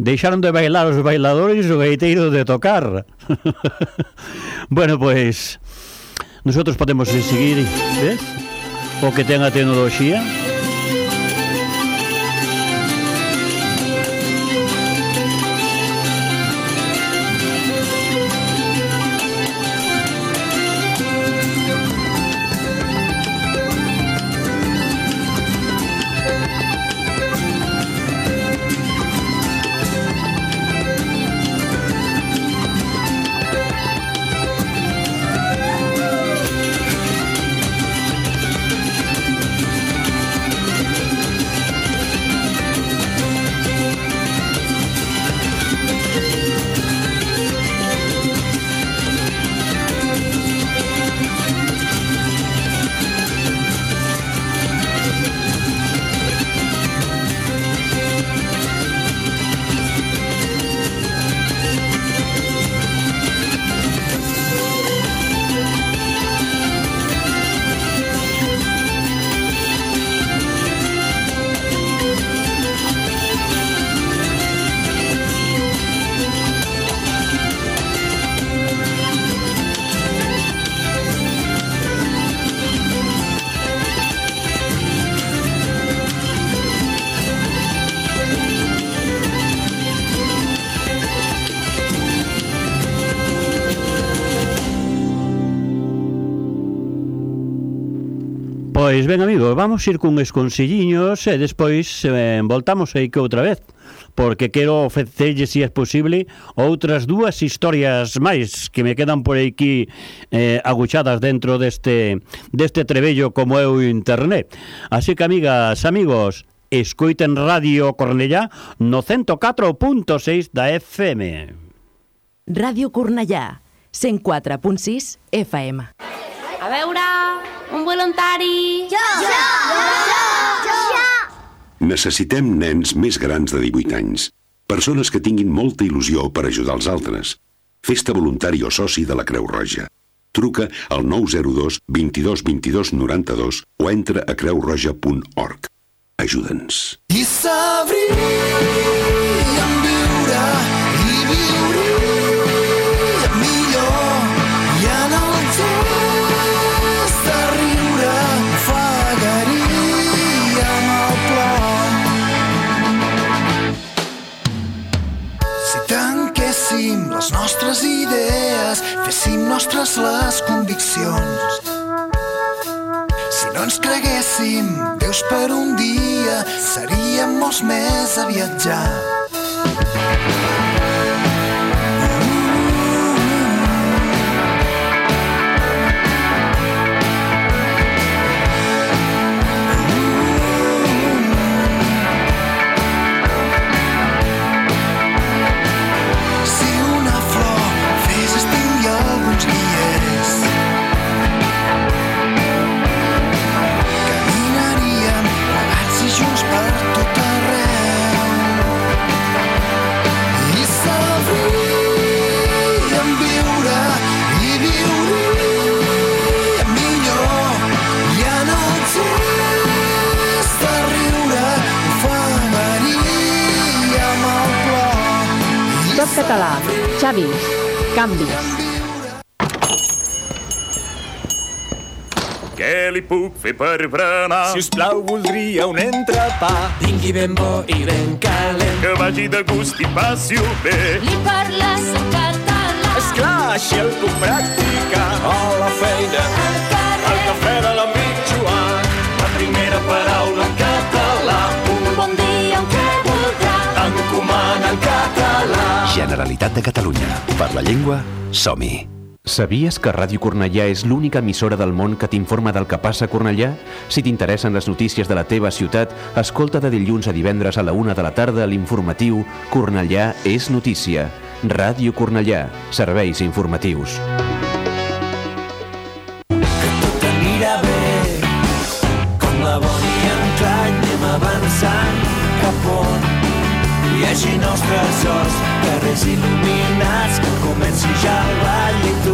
deixaron de bailar os bailadores o gaiteiro de tocar. bueno, pois, pues, nosotros podemos seguir, ves? O que ten a tecnoloxía, ben, amigos, vamos ir cun esconsilliños e despois eh, voltamos aí que outra vez, porque quero ofrecerlle, se si é posible, outras dúas historias máis que me quedan por aquí eh, aguchadas dentro deste, deste trebello como é o internet. Así que, amigas, amigos, escoiten Radio Cornellá no 104.6 da FM. Radio Cornellà, 104.6 FM. A veure, voluntari... Jo! Necessitem nens més grans de 18 anys. Persones que tinguin molta il·lusió per ajudar els altres. Festa voluntari o soci de la Creu Roja. Truca al 902 22 22 92 o entra a creuroja.org. Ajuda'ns. I sabríem viure i viuríem nostres les conviccions, si no ens creguéssim Déus per un dia, seríem molts més a viatjar. Per berenar? Si us plau, voldria un entrepà. Vingui ben bo i ben calent. Que vagi de gust i passi-ho bé. Li parles en català. Esclar, així el puc practicar. A la feina, al cafè de l'amic Joan. La primera paraula en català. Un bon dia, un què voldrà. Encomana en català. Generalitat de Catalunya. Per la llengua, som-hi. Sabies que Ràdio Cornellà és l'única emissora del món que t'informa del que passa a Cornellà? Si t'interessen les notícies de la teva ciutat, escolta de dilluns a divendres a la una de la tarda l'informatiu Cornellà és notícia. Ràdio Cornellà, serveis informatius. hi hagi nous tresors, carrers il·luminats, que comenci ja el ball i tu,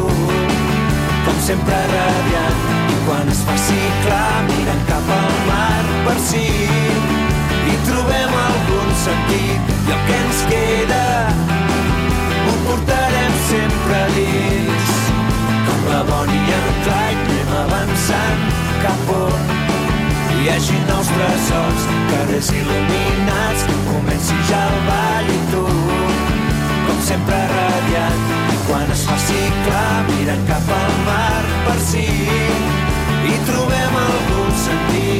com sempre radiant. I quan es faci clar, mirant cap al mar per si hi trobem alguns sentit i el que ens queda ho portarem sempre dins. Com la Bonnie and Clyde anem avançant cap on hi hagi nous tresors, carrers il·luminats, comenci ja el ball i tu, com sempre radiant, i quan es faci clar, mirant cap al mar per si hi trobem algun sentit.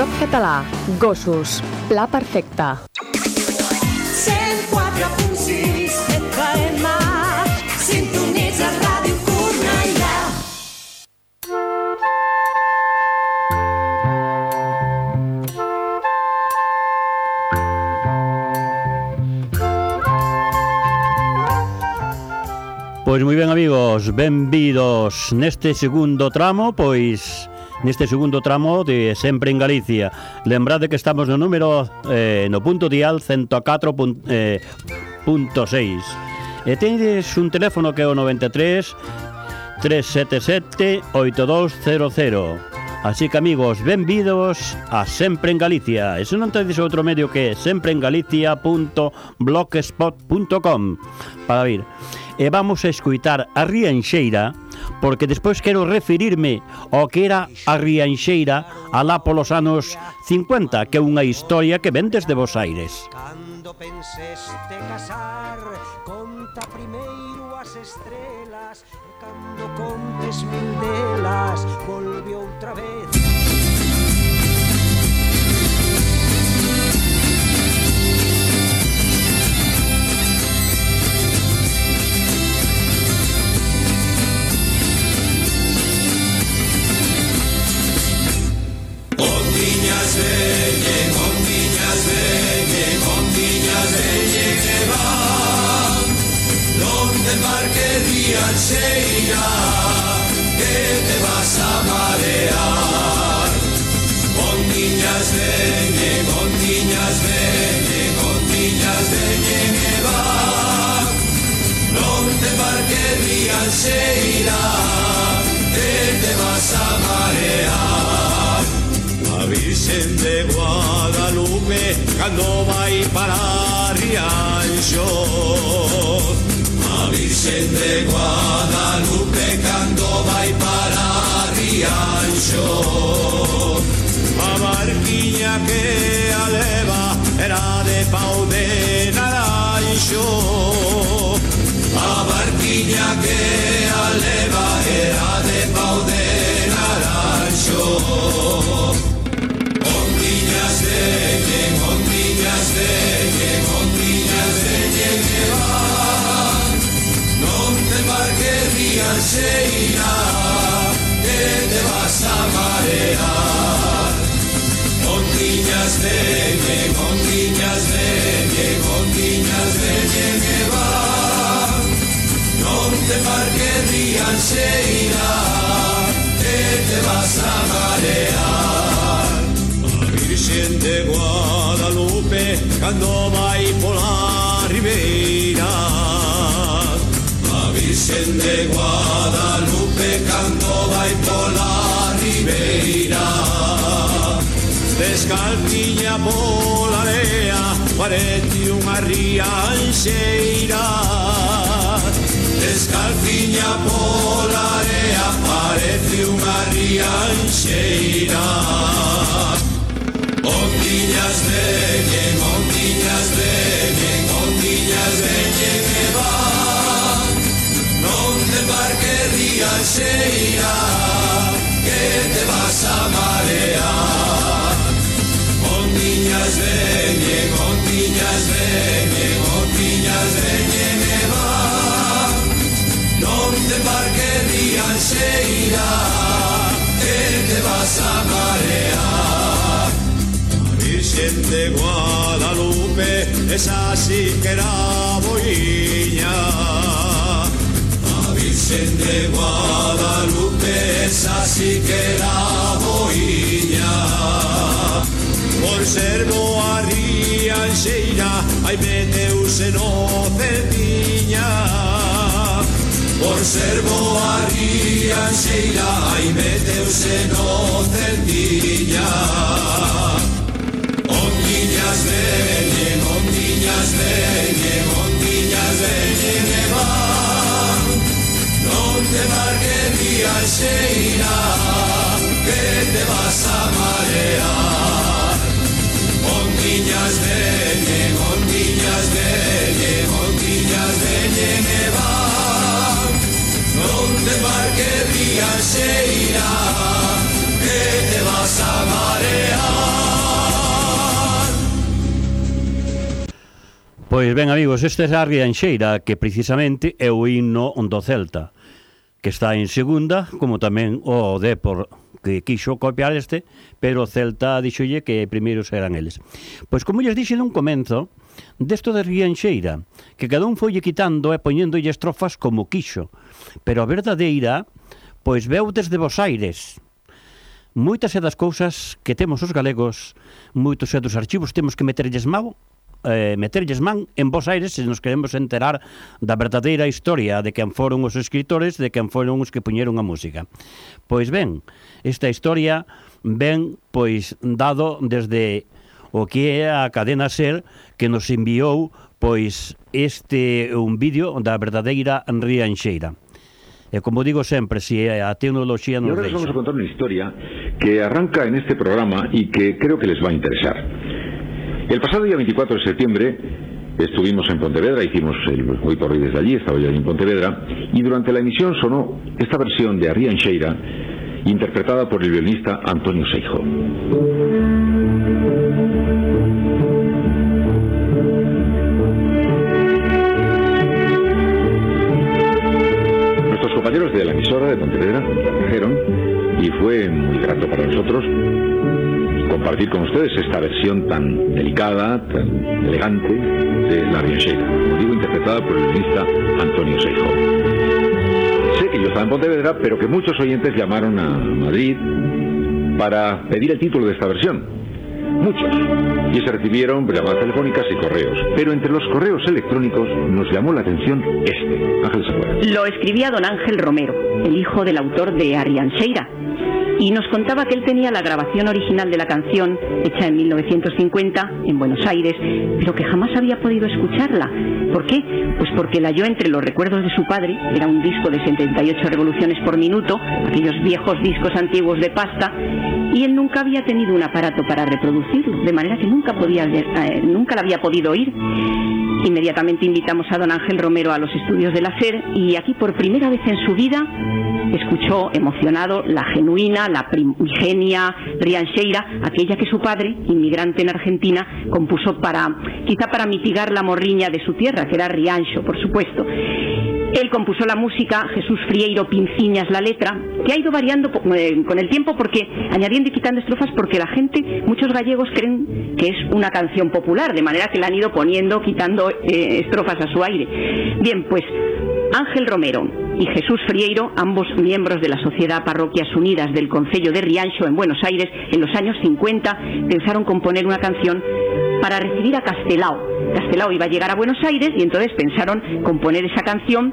Top català, gossos, pla perfecte. 104.6 Pois moi ben amigos, benvidos neste segundo tramo, pois neste segundo tramo de Sempre en Galicia. Lembrade que estamos no número eh, no punto dial 104.6. Eh, punto e tedes un teléfono que é o 93 377 8200. Así que amigos, benvidos a Sempre en Galicia. E se non tedes outro medio que sempreengalicia.blogspot.com para vir e vamos a escuitar a Rianxeira porque despois quero referirme ao que era a Rianxeira alá polos anos 50, que é unha historia que ven desde Bos Aires. Cando penseste casar, conta primeiro as estrelas, cando contes mil delas, volve outra vez que te vas a Virgen de Guadalupe, cando vai para Rianxo A Virgen de Guadalupe, cando vai para Rianxo A barquiña que aleva era de pau de naranxo A barquiña que leva era de pau de naranjo. Te vas a marear A Virgen de Guadalupe, Candoma y por la Ribeira. La Virgen de Guadalupe, Candoma y por la Ribeira. Descalquiña por la lea, parece una rianxeira. Descalquiña por la lea, parece una rianxeira. Ondiñas veñen, ondiñas veñen, ondiñas veñen e van Non te parque riaxeira que te vas a marear Ondiñas veñen, ondiñas veñen, ondiñas veñen e van Non te parque riaxeira que te vas a marear. Virxen de Guadalupe, esa sí que era boiña. A Virxen de Guadalupe, esa sí que era boiña. Por ser boa rianxeira, ai meteuse no cerdiña. Por ser boa rianxeira, ai meteuse no cerdiña. ben, amigos, esta é a Rianxeira, que precisamente é o himno do Celta, que está en segunda, como tamén o Depor, que quixo copiar este, pero o Celta dixolle que primeiros eran eles. Pois como lles dixen un comenzo, desto de Rianxeira, que cada un folle quitando e poñéndolle estrofas como quixo, pero a verdadeira, pois veu desde vos aires, moitas é das cousas que temos os galegos, moitos é dos archivos temos que meterlles mau eh, meterlles man en Bos aires se nos queremos enterar da verdadeira historia de quen foron os escritores, de quen foron os que puñeron a música. Pois ben, esta historia ben pois dado desde o que é a cadena SER que nos enviou pois este un vídeo da verdadeira Rianxeira. E como digo sempre, si a tecnoloxía nos deixa. E agora vamos a contar unha historia que arranca en este programa e que creo que les va a interesar. El pasado día 24 de septiembre estuvimos en Pontevedra, hicimos el Hoy por Hoy desde allí, estaba yo en Pontevedra, y durante la emisión sonó esta versión de Arián Sheira, interpretada por el violinista Antonio Seijo. Nuestros compañeros de la emisora de Pontevedra trajeron y fue muy grato para nosotros compartir con ustedes esta versión tan delicada, tan elegante de la Rianxeira, como digo, interpretada por el violinista Antonio Seijo. Sé que yo estaba en Pontevedra, pero que muchos oyentes llamaron a Madrid para pedir el título de esta versión. Muchos. Y se recibieron llamadas telefónicas y correos. Pero entre los correos electrónicos nos llamó la atención este. Ángel Secuera. Lo escribía don Ángel Romero, el hijo del autor de Arrianseira, y nos contaba que él tenía la grabación original de la canción, hecha en 1950 en Buenos Aires, pero que jamás había podido escucharla. ¿Por qué? Pues porque la halló entre los recuerdos de su padre, era un disco de 78 revoluciones por minuto, aquellos viejos discos antiguos de pasta, y él nunca había tenido un aparato para reproducirlo, de manera que nunca, podía, eh, nunca la había podido oír. Inmediatamente invitamos a don Ángel Romero a los estudios de la SER y aquí por primera vez en su vida escuchó emocionado la genuina, la primigenia Rianxeira, aquella que su padre, inmigrante en Argentina, compuso para, quizá para mitigar la morriña de su tierra, que era Rianxo, por supuesto. Él compuso la música, Jesús Frieiro Pinciñas la letra, que ha ido variando eh, con el tiempo porque añadiendo y quitando estrofas porque la gente, muchos gallegos creen que es una canción popular, de manera que la han ido poniendo, quitando eh, estrofas a su aire. Bien, pues Ángel Romero y Jesús Frieiro, ambos miembros de la Sociedad Parroquias Unidas del Concello de Rianxo en Buenos Aires, en los años 50 pensaron componer una canción para recibir a Castelao. Castelao iba a llegar a Buenos Aires y entonces pensaron componer esa canción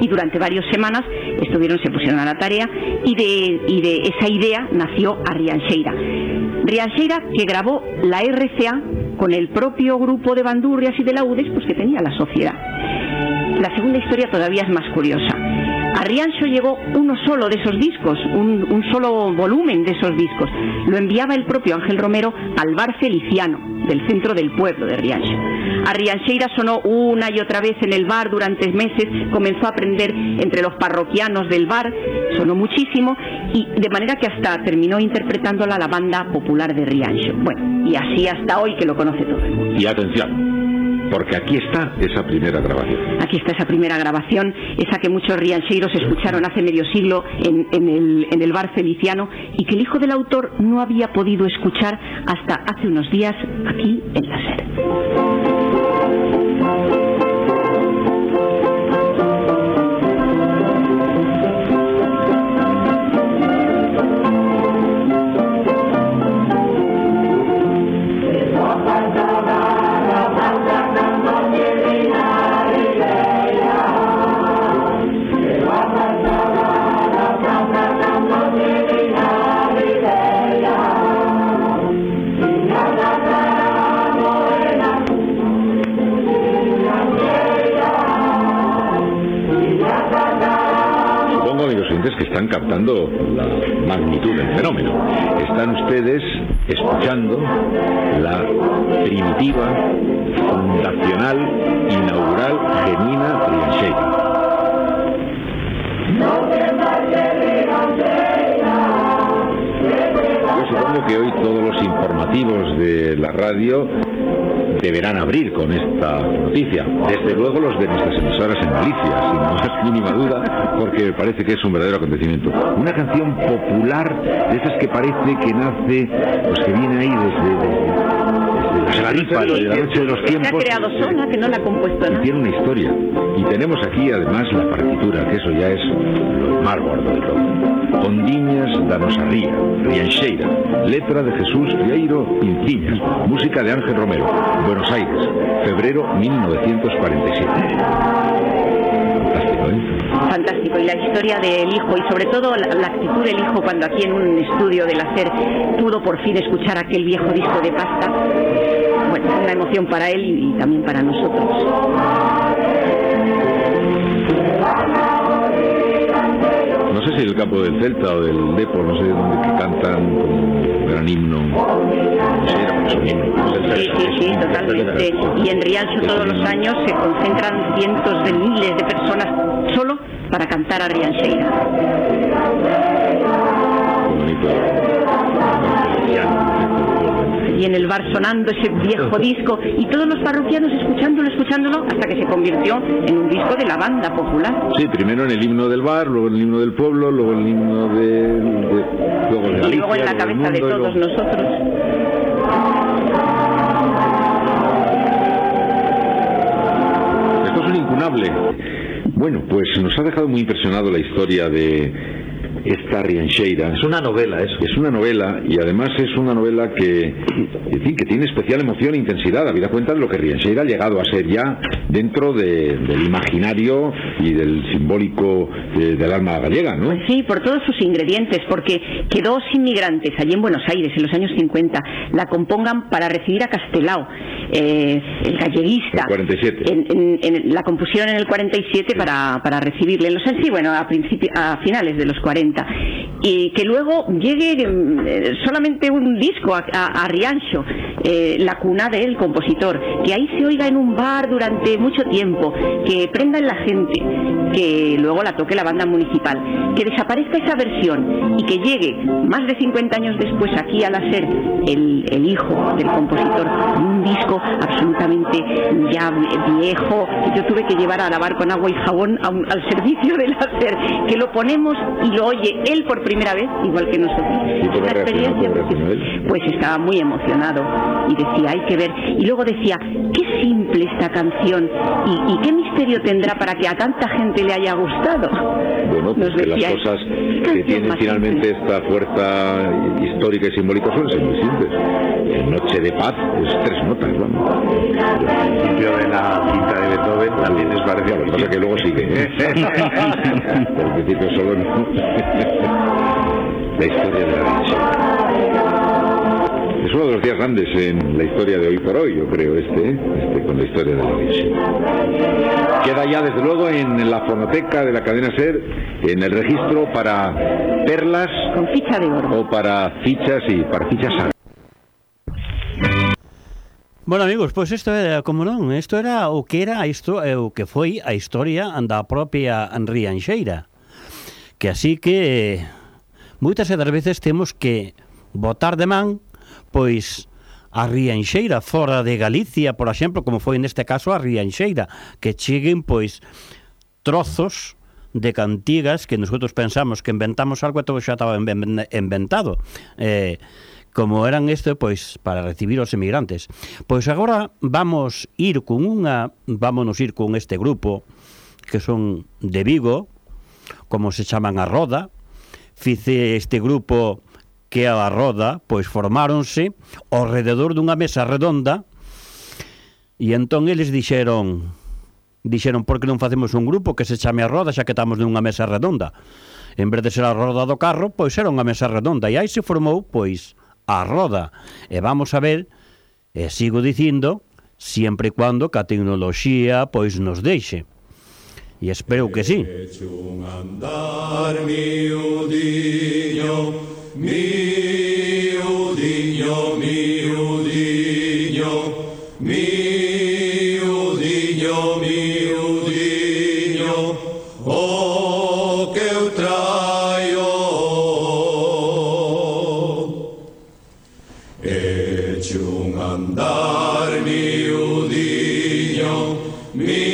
y durante varias semanas estuvieron, se pusieron a la tarea y de, y de esa idea nació a Rianxeira. Rianxeira que grabó la RCA con el propio grupo de bandurrias y de laudes pues que tenía la sociedad. La segunda historia todavía es más curiosa. A Rianxo llegó uno solo de esos discos, un, solo volumen de esos discos. Lo enviaba el propio Ángel Romero al bar Feliciano, del centro del pueblo de Rianxo. A Rianxeira sonó una y otra vez en el bar durante meses, comenzó a aprender entre los parroquianos del bar, sonó muchísimo, y de manera que hasta terminó interpretándola la banda popular de Rianxo. Bueno, y así hasta hoy que lo conoce todo el mundo. Y atención, porque aquí está esa primera grabación. Aquí está esa primera grabación, esa que muchos riancheiros escucharon hace medio siglo en, el, el bar Feliciano y que el hijo del autor no había podido escuchar hasta hace unos días aquí en la SER. Captando la magnitud del fenómeno. Están ustedes escuchando la primitiva, fundacional, inaugural, genuina Riancheira. Yo supongo que hoy todos los informativos de la radio deberán abrir con esta noticia. Desde luego los de nuestras emisoras en Galicia, sin más mínima duda, porque me parece que es un verdadero acontecimiento. Una canción popular de esas que parece que nace, pues que viene ahí desde, desde, desde la de la noche de los Se ha tiempos. creado sola, que no la ha compuesto nada. tiene una historia. Y tenemos aquí además la partitura, que eso ya es lo más gordo de todo. Ondiñas da Rianxeira, letra de Jesús Vieiro Inciñas, música de Ángel Romero, Buenos Aires, febrero 1947. Fantástico, ¿eh? Fantástico. Y la historia del hijo y sobre todo la, la actitud del hijo cuando aquí en un estudio del hacer pudo por fin escuchar aquel viejo disco de pasta. Bueno, es una emoción para él y, y también para nosotros. No sé si el campo del Celta o del Depor, no sé de dónde que cantan como un gran himno. No sé, era es un himno. Sí, sí, sí, totalmente. Y en Riancho todos los años se concentran cientos de miles de personas solo para cantar a Riancheira. Y en el bar sonando ese viejo disco y todos los parroquianos escuchándolo, escuchándolo hasta que se convirtió en un disco de la banda popular. Sí, primero en el himno del bar, luego en el himno del pueblo, luego en el himno de, de- luego de Y luego en la cabeza de mundo, todos luego- nosotros. Esto es un incunable. Bueno, pues nos ha dejado muy impresionado la historia de esta Riancheira. Es una novela, eso. Es una novela y además es una novela que, en fin, que tiene especial emoción e intensidad. Habida cuenta de lo que Riancheira ha llegado a ser ya dentro de- del imaginario y del simbólico eh, del alma gallega, ¿no? Sí, por todos sus ingredientes, porque que dos inmigrantes allí en Buenos Aires en los años 50 la compongan para recibir a Castelao, eh, el galleguista. El 47. En, en- en- la compusieron en el 47 para, para recibirle en los sí, bueno, a, a finales de los 40. Y que luego llegue eh, solamente un disco a, Riancho, eh, la cuna del compositor, que ahí se oiga en un bar durante mucho tiempo, que prenda en la gente, que luego la toque la banda municipal, que desaparezca esa versión y que llegue más de 50 años después aquí al hacer el, hijo del compositor un disco absolutamente ya viejo. Que yo tuve que llevar a lavar con agua y jabón al servicio del hacer, que lo ponemos y lo oye él por primera vez, igual que nosotros. ¿Y cómo él? pues estaba muy emocionado y decía, hay que ver. Y luego decía, qué simple esta canción y, y qué misterio tendrá para que a tanta gente le haya gustado. Bueno, pues Nos que las decía, cosas "Qué que tienen finalmente esta fuerza histórica y simbólica suelen ser muy simples. En Noche de Paz es tres notas, vamos. El principio de la cinta de Beethoven también es parecido. Lo que pasa es que luego sigue. ¿eh? Al principio solo no. La historia de la leche. Es uno de los días grandes en la historia de hoy por hoy, yo creo, este, este con la historia de la leche. Queda ya, desde luego, en la fonoteca de la cadena SER, en el registro para perlas. Con ficha de oro. O para fichas y para fichas. Bueno, amigos, pois isto era, como non, isto era o que era isto, eh, o que foi a historia da propia Rianxeira. Que así que moitas e das veces temos que votar de man pois a Rianxeira fora de Galicia, por exemplo, como foi neste caso a Rianxeira, que cheguen pois trozos de cantigas que nosotros pensamos que inventamos algo e todo xa estaba inventado. Eh, como eran este, pois, para recibir os emigrantes. Pois agora vamos ir con unha, vámonos ir con este grupo que son de Vigo, como se chaman a Roda, fice este grupo que é a Roda, pois formáronse ao rededor dunha mesa redonda e entón eles dixeron dixeron por que non facemos un grupo que se chame a Roda xa que estamos nunha mesa redonda. En vez de ser a roda do carro, pois era unha mesa redonda e aí se formou pois a roda. E vamos a ver, e sigo dicindo, sempre e cando que a tecnoloxía pois nos deixe. E espero que sí. andar, miudiño, miudiño, miudiño, miudiño, miudiño, o oh, que eu traio. Eche un andar, miudiño, miudiño,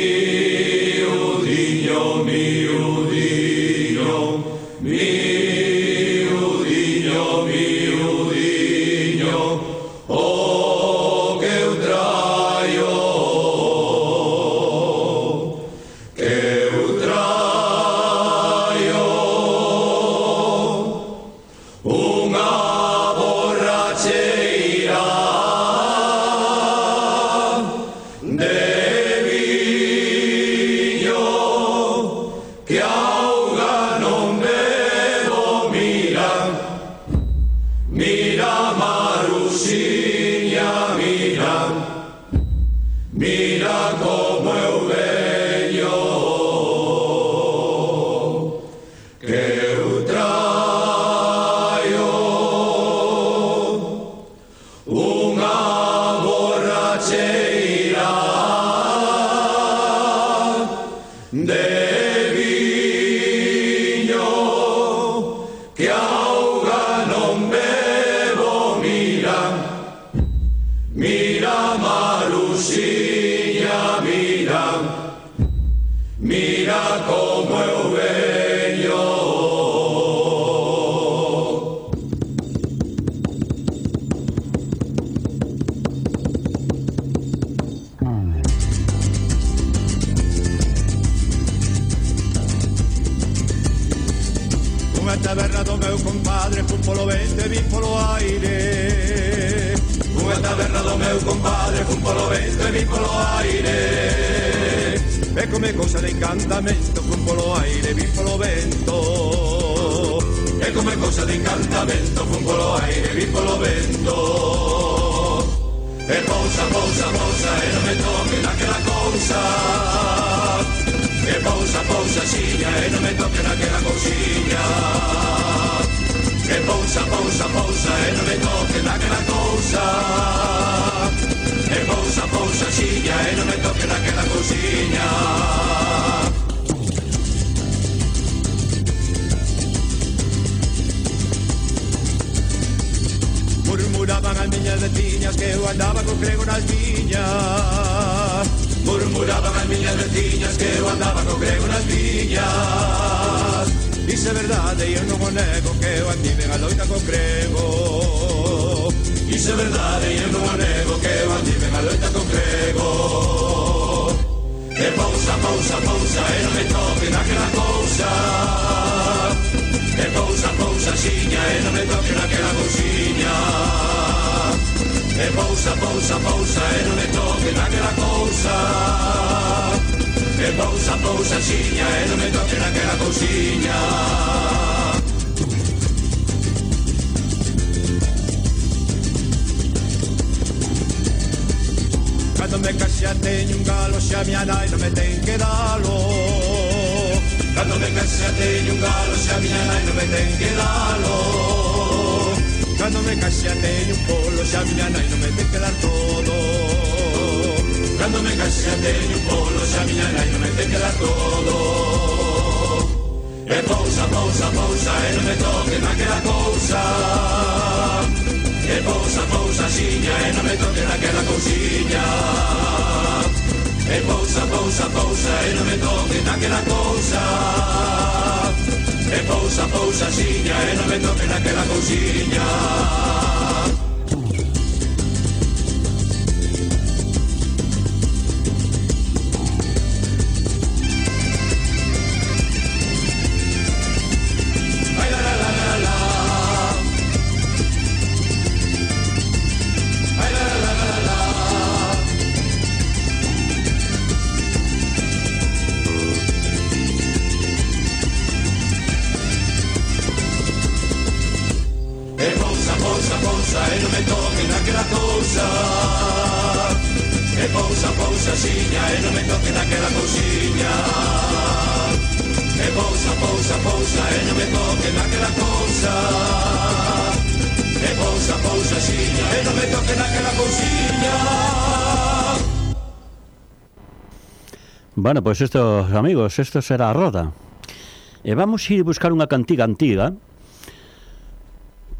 se e un polo xa miña nai non me ten que dar todo E pousa, pousa, pousa e non me toque naquela cousa E pousa, pousa, xiña e non me toque naquela cousiña E pousa, pousa, pousa e non me toque naquela cousa E pousa, pousa, xiña e non me toque naquela cousiña Bueno, pois pues estos amigos, isto será a roda. E vamos ir buscar unha cantiga antiga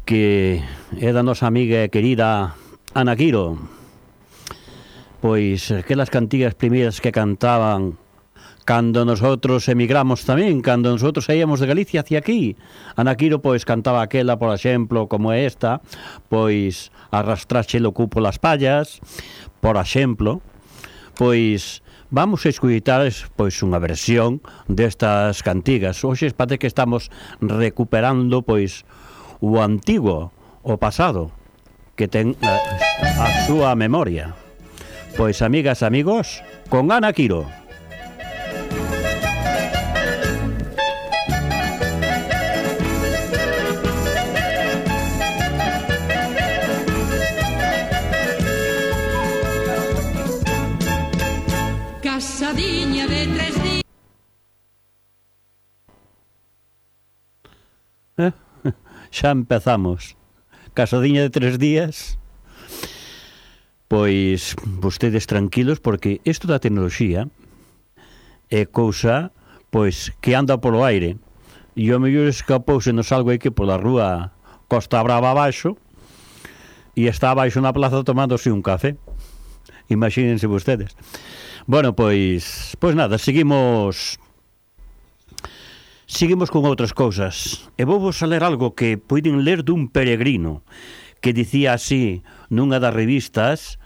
que é da nosa amiga e querida Ana Quiro. Pois que las cantigas primeiras que cantaban cando nosotros emigramos tamén, cando nosotros saíamos de Galicia hacia aquí. Ana Quiro pois cantaba aquela, por exemplo, como é esta, pois arrastraxe o cupo las pallas, por exemplo, pois Vamos a escutar pois unha versión destas cantigas. Hoxe parece que estamos recuperando pois o antigo, o pasado que ten a, a súa memoria. Pois amigas, amigos, con Ana Quiro. Eh? Xa empezamos. Casadiña de tres días. Pois vostedes tranquilos porque isto da tecnoloxía é cousa pois que anda polo aire. E o mellor escapouse nos algo aí que pola rúa Costa Brava abaixo e está abaixo na plaza tomándose un café. Imagínense vostedes. Bueno, pois, pois nada, seguimos Seguimos con outras cousas. E vou vos a ler algo que poden ler dun peregrino que dicía así nunha das revistas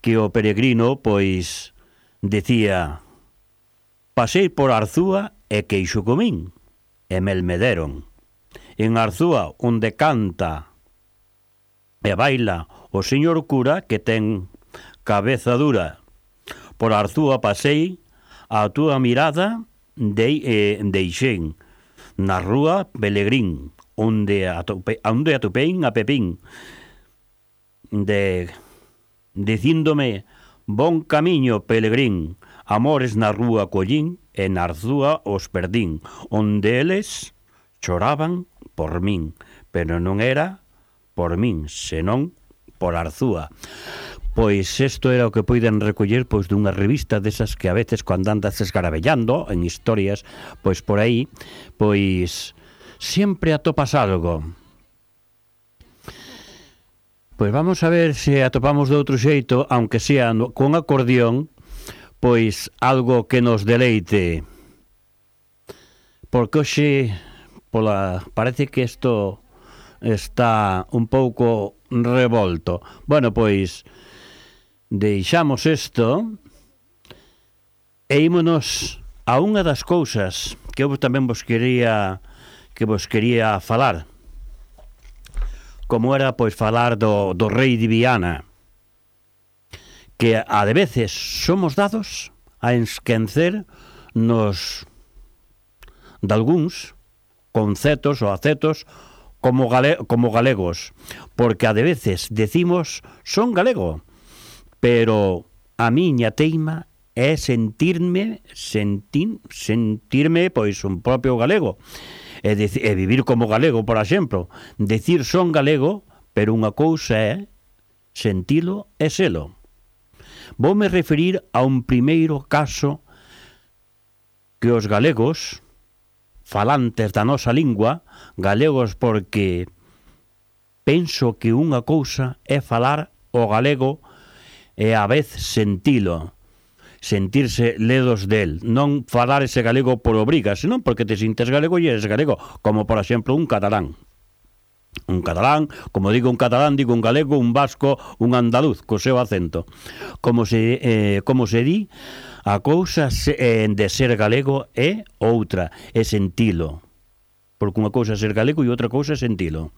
que o peregrino, pois, dicía Pasei por Arzúa e queixo comín e melmederon. En Arzúa, onde canta e baila o señor cura que ten cabeza dura. Por Arzúa pasei a túa mirada de, eh, deixen na rúa Pelegrín, onde, atope, onde atopein a Pepín, de, dicíndome bon camiño Pelegrín, amores na rúa Collín e na rúa os perdín, onde eles choraban por min, pero non era por min, senón por Arzúa pois isto era o que poiden recoller pois dunha revista desas que a veces cando andas esgarabellando en historias, pois por aí, pois sempre atopas algo. Pois vamos a ver se atopamos de outro xeito, aunque sea no, con acordeón, pois algo que nos deleite. Porque hoxe pola parece que isto está un pouco revolto. Bueno, pois deixamos isto e ímonos a unha das cousas que eu tamén vos quería que vos quería falar. Como era pois falar do, do rei de Viana que a de veces somos dados a esquencer nos dalgúns conceptos ou acetos como, gale, como galegos, porque a de veces decimos son galego, pero a miña teima é sentirme, sentin, sentirme pois un propio galego. E, de, e vivir como galego, por exemplo. Decir son galego, pero unha cousa é sentilo e selo. Voume referir a un primeiro caso que os galegos, falantes da nosa lingua, galegos porque penso que unha cousa é falar o galego e a vez sentilo sentirse ledos del, non falar ese galego por obriga, senón porque te sintes galego e eres galego, como por exemplo un catalán. Un catalán, como digo un catalán, digo un galego, un vasco, un andaluz, co seu acento. Como se, eh, como se di, a cousa se, eh, de ser galego é outra, é sentilo. Porque unha cousa é ser galego e outra cousa é sentilo.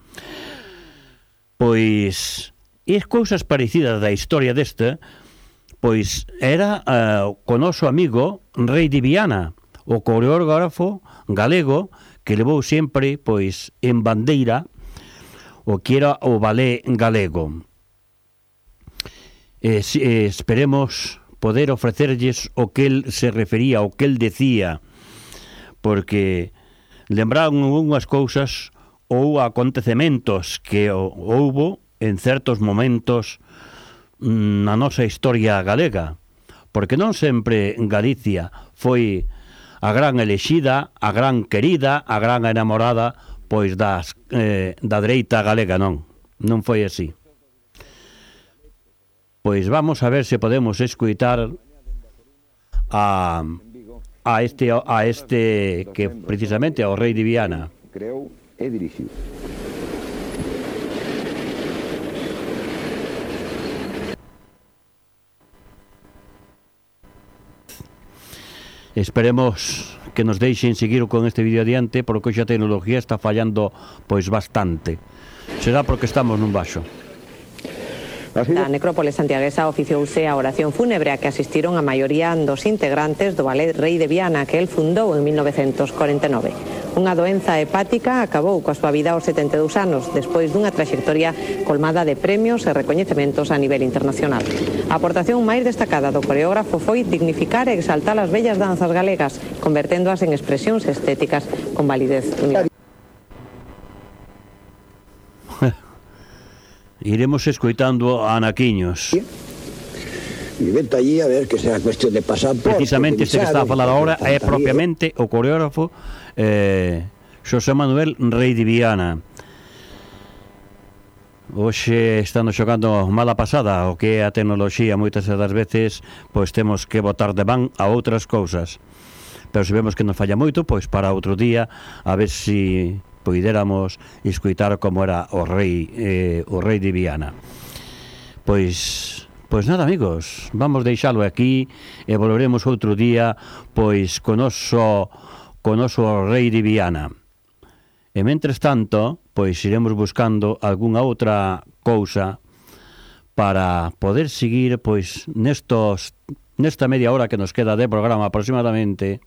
Pois E cousas parecidas da historia desta, pois era eh, uh, co noso amigo Rei de Viana, o coreógrafo galego que levou sempre pois en bandeira o que era o balé galego. Eh, eh, esperemos poder ofrecerlles o que el se refería, o que el decía, porque lembraron unhas cousas ou acontecementos que houbo en certos momentos mm, na nosa historia galega, porque non sempre Galicia foi a gran elexida, a gran querida, a gran enamorada pois das, eh, da dereita galega, non. Non foi así. Pois vamos a ver se podemos escuitar a, a este a este que precisamente ao rei de Viana creou e dirixiu. Esperemos que nos deixen seguir con este vídeo adiante porque hoxe a tecnología está fallando pois bastante. Será porque estamos nun baixo. Da necrópole santiaguesa oficiouse a oración fúnebre a que asistiron a maioría dos integrantes do ballet Rei de Viana que el fundou en 1949. Unha doenza hepática acabou coa súa vida aos 72 anos, despois dunha traxectoria colmada de premios e recoñecementos a nivel internacional. A aportación máis destacada do coreógrafo foi dignificar e exaltar as bellas danzas galegas, converténdoas en expresións estéticas con validez universal. Iremos escoitando a Anaquiños. E vento allí a ver que será cuestión de pasar por... Precisamente este que está a falar agora é propiamente o coreógrafo eh, Xosé Manuel Rei de Viana. Hoxe estando xogando mala pasada O que é a tecnoloxía moitas das veces Pois temos que botar de van a outras cousas. Pero se vemos que nos falla moito Pois para outro día A ver se si poidéramos escuitar como era o rei eh, o rei de Viana. Pois Pois nada, amigos, vamos deixalo aquí e volveremos outro día pois con oso noso co noso rei de Viana. E mentres tanto, pois iremos buscando algunha outra cousa para poder seguir pois nestos nesta media hora que nos queda de programa aproximadamente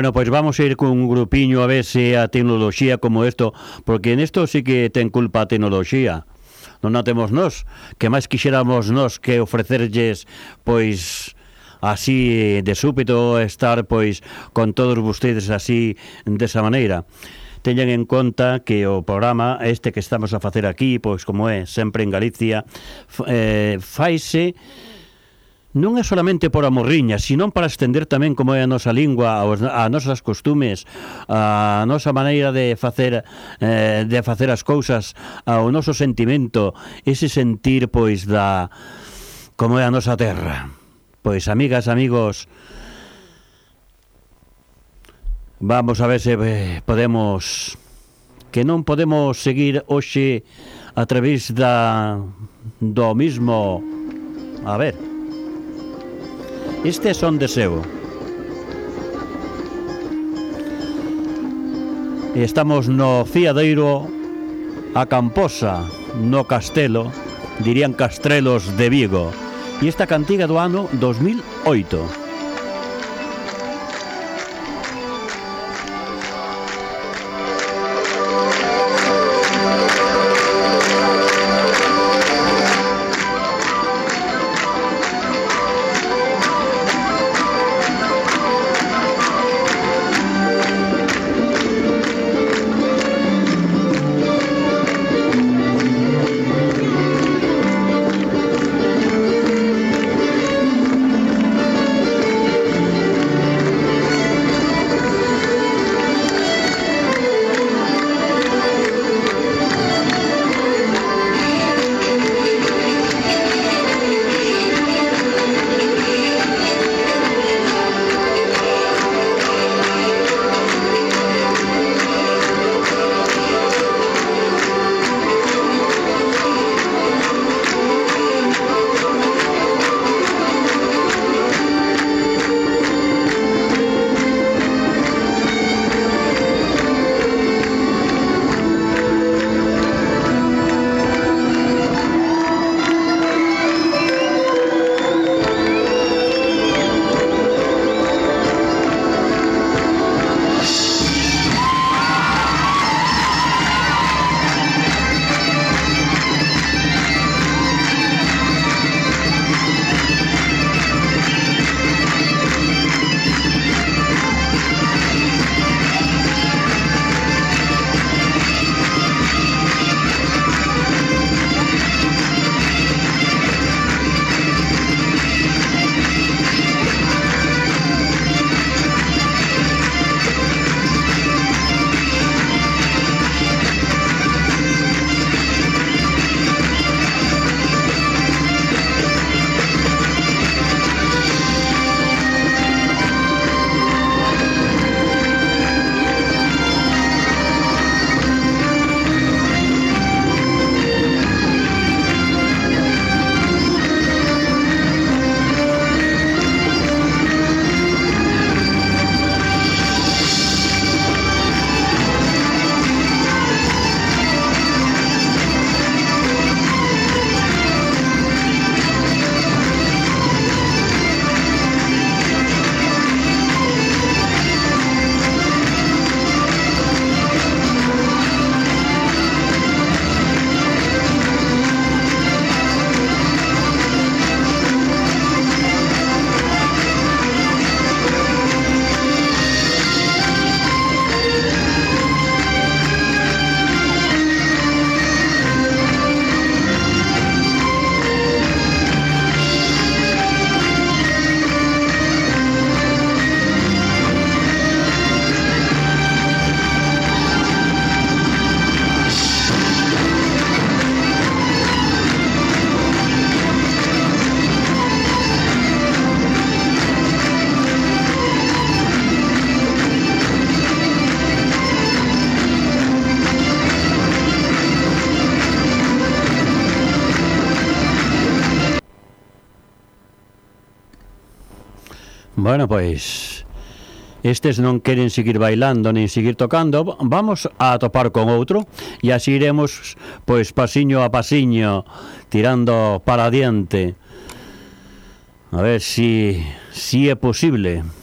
Bueno, pois pues vamos a ir cun grupiño a ver se a tecnoloxía como isto, porque en isto sí que ten culpa a tecnoloxía. Non a temos nós, que máis quixéramos nós que ofrecerlles pois así de súpito estar pois con todos vostedes así desa maneira teñan en conta que o programa este que estamos a facer aquí, pois como é sempre en Galicia, eh, faise non é solamente por a morriña, senón para estender tamén como é a nosa lingua, aos, a nosas costumes, a nosa maneira de facer eh, de facer as cousas, ao noso sentimento, ese sentir pois da como é a nosa terra. Pois amigas, amigos, vamos a ver se eh, podemos que non podemos seguir hoxe a través da do mismo a ver Este son deseo. Estamos no fiadeiro a Camposa, no Castelo, dirían Castrelos de Vigo. E esta cantiga do ano 2008. estes non queren seguir bailando nin seguir tocando, vamos a topar con outro e así iremos pois pasiño a pasiño tirando para diante. A ver si si é posible.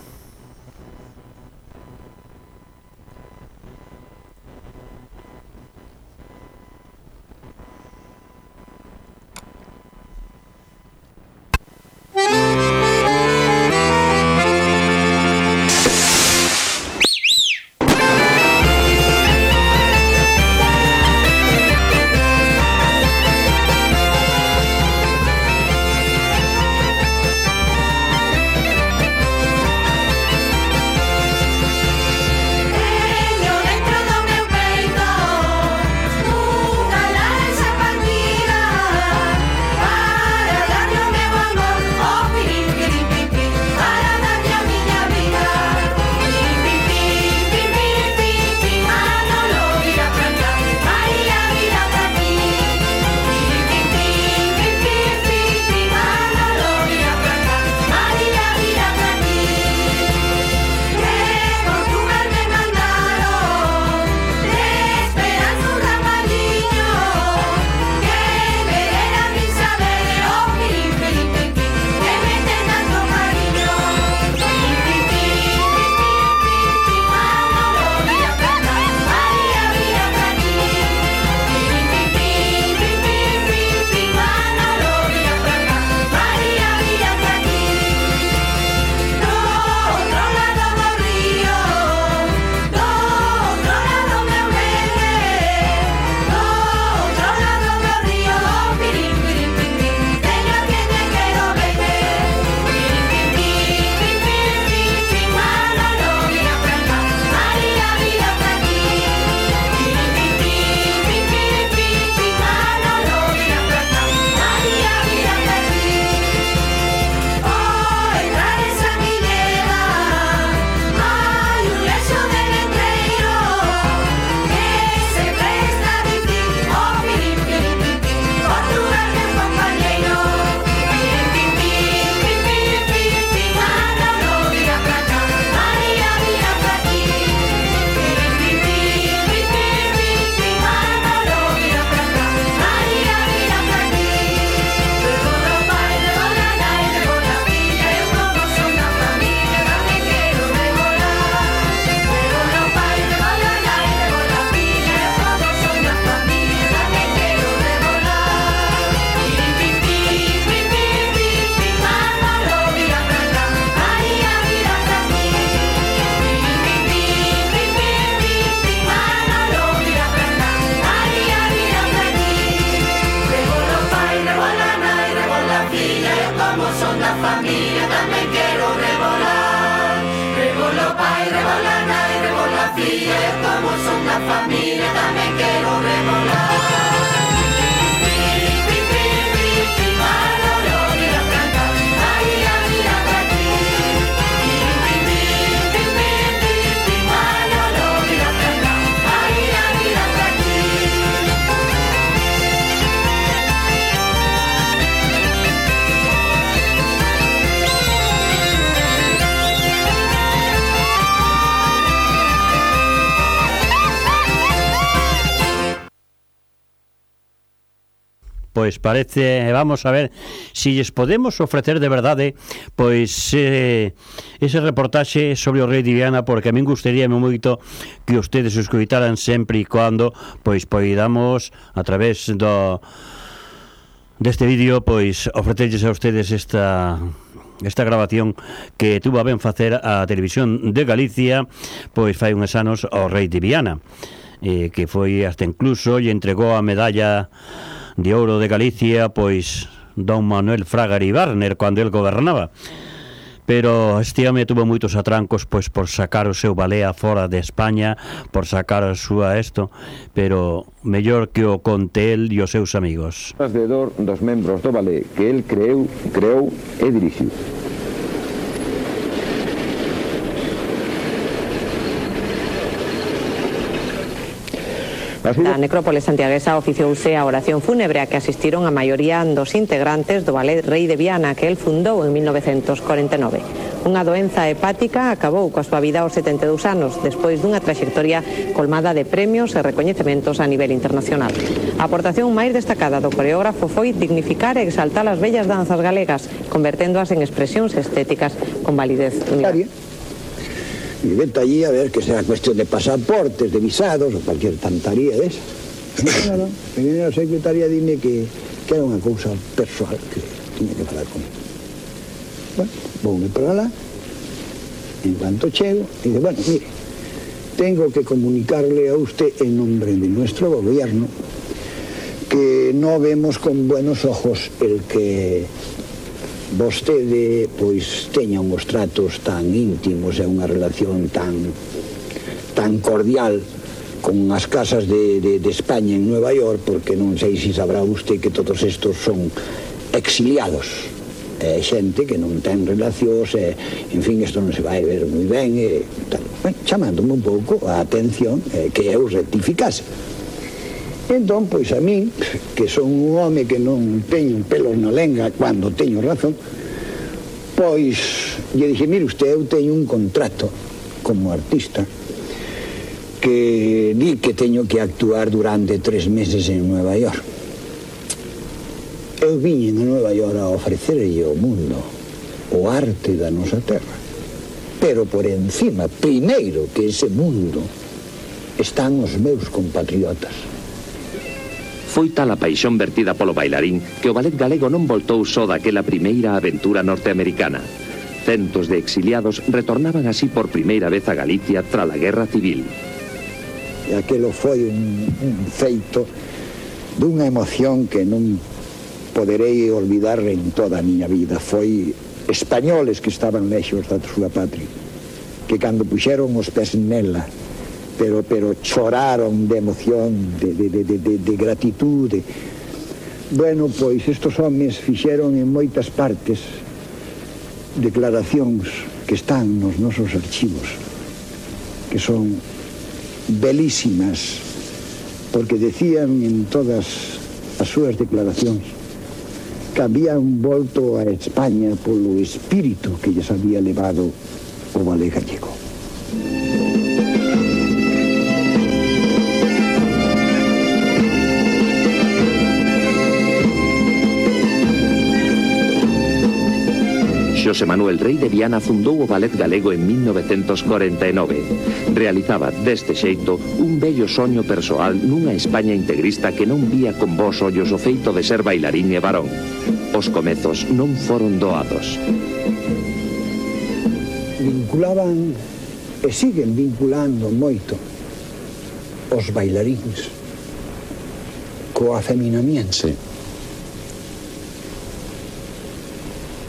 parece, eh, vamos a ver se si lles podemos ofrecer de verdade pois eh, ese reportaxe sobre o rei de Viana porque a min gustaría moito que ustedes os escoitaran sempre e cando pois poidamos a través do deste vídeo pois ofrecerlles a ustedes esta esta grabación que tuvo a ben facer a Televisión de Galicia pois fai uns anos ao rei de Viana eh, que foi hasta incluso e entregou a medalla de ouro de Galicia, pois don Manuel Fragari Barner cando el gobernaba. Pero este home tuvo moitos atrancos pois por sacar o seu balea fora de España, por sacar a súa esto, pero mellor que o conte el e os seus amigos. Transdedor dos membros do balé que el creou, creou e dirixiu. Na necrópole santiaguesa oficiouse a oración fúnebre a que asistiron a maioría dos integrantes do ballet Rei de Viana que el fundou en 1949. Unha doenza hepática acabou coa súa vida aos 72 anos despois dunha traxectoria colmada de premios e recoñecementos a nivel internacional. A aportación máis destacada do coreógrafo foi dignificar e exaltar as bellas danzas galegas, converténdoas en expresións estéticas con validez universal. Y vete allí a ver que será cuestión de pasaportes, de visados o cualquier tantaría de esa. No, no, me viene a secretaría dime que, que era unha cousa persoal que tiña que falar con Bueno, voume para lá, en cuanto chego, y dice, bueno, mire, tengo que comunicarle a usted en nombre de nuestro gobierno que no vemos con buenos ojos el que vostede pois teña uns tratos tan íntimos e unha relación tan tan cordial con as casas de, de, de España en Nueva York porque non sei se sabrá usted que todos estos son exiliados é xente que non ten relacións e, en fin, isto non se vai ver moi ben e, tal. Ben, chamándome un pouco a atención eh, que eu rectificase Entón, pois a min, que son un home que non teño pelos na lenga cando teño razón, pois lle dixe, mire usted, eu teño un contrato como artista que di que teño que actuar durante tres meses en Nueva York. Eu viñen a Nueva York a ofrecerlle ao mundo o arte da nosa terra. Pero por encima, primeiro que ese mundo, están os meus compatriotas Foi tal a paixón vertida polo bailarín que o ballet galego non voltou só daquela primeira aventura norteamericana. Centos de exiliados retornaban así por primeira vez a Galicia tras a Guerra Civil. E aquelo foi un, un feito dunha emoción que non poderei olvidar en toda a miña vida. Foi españoles que estaban lexos da súa patria, que cando puxeron os pés nela, pero, pero choraron de emoción, de, de, de, de, de gratitude. Bueno, pois estos homes fixeron en moitas partes declaracións que están nos nosos archivos, que son belísimas, porque decían en todas as súas declaracións que habían volto a España polo espírito que lles había levado o balé gallego. Xosé Manuel Rei de Viana fundou o ballet galego en 1949. Realizaba deste xeito un bello soño persoal nunha España integrista que non vía con vos ollos o feito de ser bailarín e varón. Os comezos non foron doados. Vinculaban e siguen vinculando moito os bailaríns co afeminamiento. Sí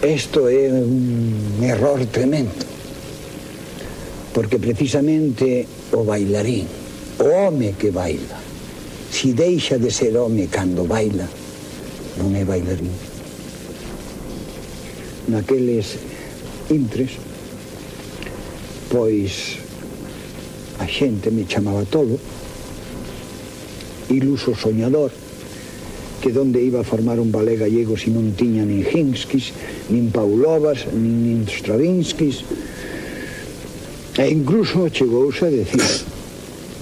Isto é un error tremendo, porque precisamente o bailarín, o home que baila, si deixa de ser home cando baila, non é bailarín. Naqueles intres, pois a xente me chamaba todo, iluso soñador, que donde iba a formar un balé gallego si non tiña nin Hinskis, nin Paulovas, nin, nin Stravinskis. E incluso chegouse a decir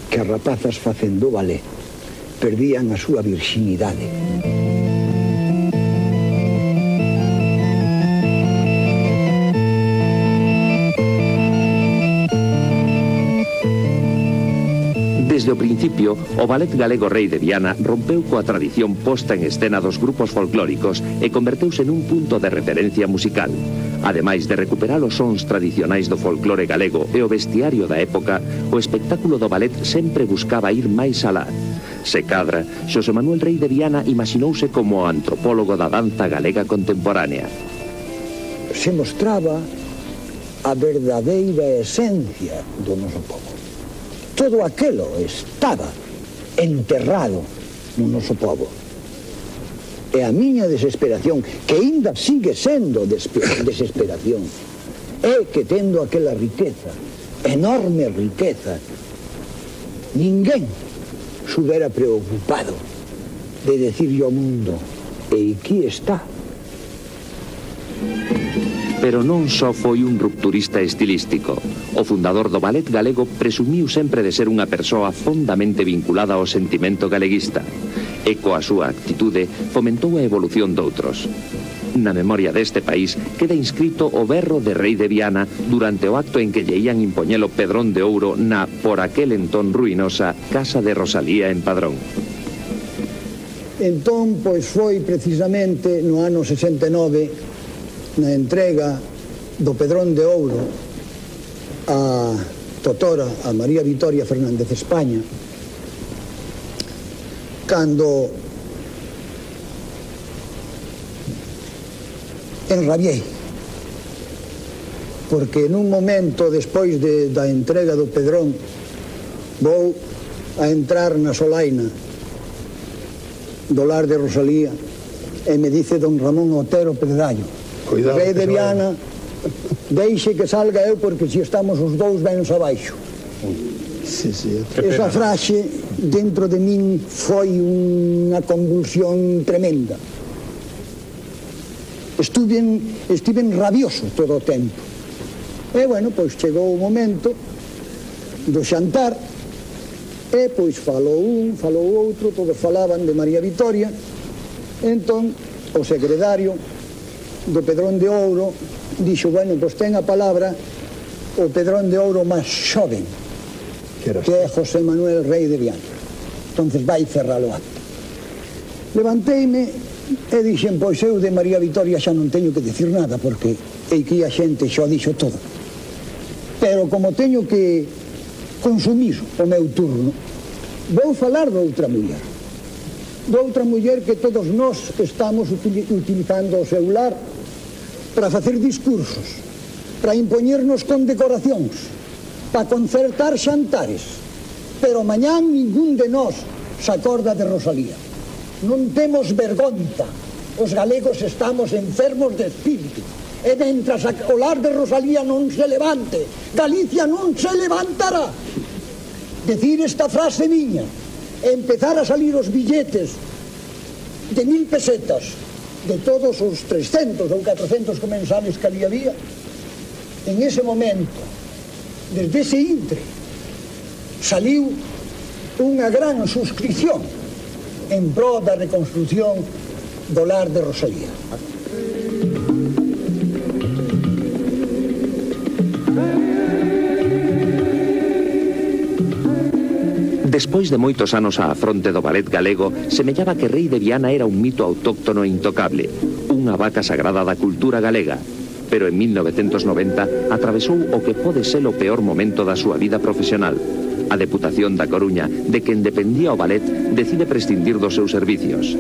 que as rapazas facendo balé perdían a súa virxinidade. Desde o principio, o ballet galego Rei de Viana rompeu coa tradición posta en escena dos grupos folclóricos e converteuse nun punto de referencia musical. Ademais de recuperar os sons tradicionais do folclore galego e o vestiario da época, o espectáculo do ballet sempre buscaba ir máis alá. Se cadra, Xosé Manuel Rei de Viana imaginouse como o antropólogo da danza galega contemporánea. Se mostraba a verdadeira esencia do noso povo todo aquelo estaba enterrado no noso povo. E a miña desesperación, que aínda sigue sendo desesperación, é que tendo aquela riqueza, enorme riqueza, ninguén subera preocupado de decirle ao mundo, e aquí está. Thank you. Pero non só foi un rupturista estilístico. O fundador do ballet galego presumiu sempre de ser unha persoa fondamente vinculada ao sentimento galeguista. E coa súa actitude fomentou a evolución doutros. Na memoria deste país queda inscrito o berro de rei de Viana durante o acto en que lle ían impoñer o pedrón de ouro na, por aquel entón ruinosa, Casa de Rosalía en Padrón. Entón, pois foi precisamente no ano 69 na entrega do Pedrón de Ouro a Totora, a María Vitoria Fernández España, cando enrabiei. Porque nun momento despois de, da entrega do Pedrón vou a entrar na Solaina do lar de Rosalía e me dice don Ramón Otero Pedrallo. Cuidado, Rei de Viana, deixe que salga eu porque se estamos os dous venos abaixo. Sí, sí, Esa frase dentro de min foi unha convulsión tremenda. Estuven, estiven rabioso todo o tempo. E, bueno, pois chegou o momento do xantar e, pois, falou un, falou outro, todos falaban de María Vitoria. Entón, o secretario do Pedrón de Ouro, dixo, bueno, pois ten a palabra o Pedrón de Ouro máis xoven, que é José Manuel Rey de Viana. Entonces vai cerralo acto Levanteime e dixen, pois eu de María Vitoria xa non teño que dicir nada, porque aquí a xente xa dixo todo. Pero como teño que consumir o meu turno, vou falar de outra muller. De outra muller que todos nós estamos utilizando o celular para facer discursos, para impoñernos con decoracións, para concertar xantares. Pero mañán ningún de nós se acorda de Rosalía. Non temos vergonza, Os galegos estamos enfermos de espírito. E mentras a colar de Rosalía non se levante, Galicia non se levantará. Decir esta frase miña, e empezar a salir os billetes de mil pesetas de todos os 300 ou 400 comensales que ali había, en ese momento, desde ese intre, saliu unha gran suscripción en pro da reconstrucción do lar de Rosalía. Despois de moitos anos á fronte do ballet galego, semellaba que Rei de Viana era un mito autóctono e intocable, unha vaca sagrada da cultura galega. Pero en 1990 atravesou o que pode ser o peor momento da súa vida profesional. A Deputación da Coruña, de quen dependía o ballet, decide prescindir dos seus servicios.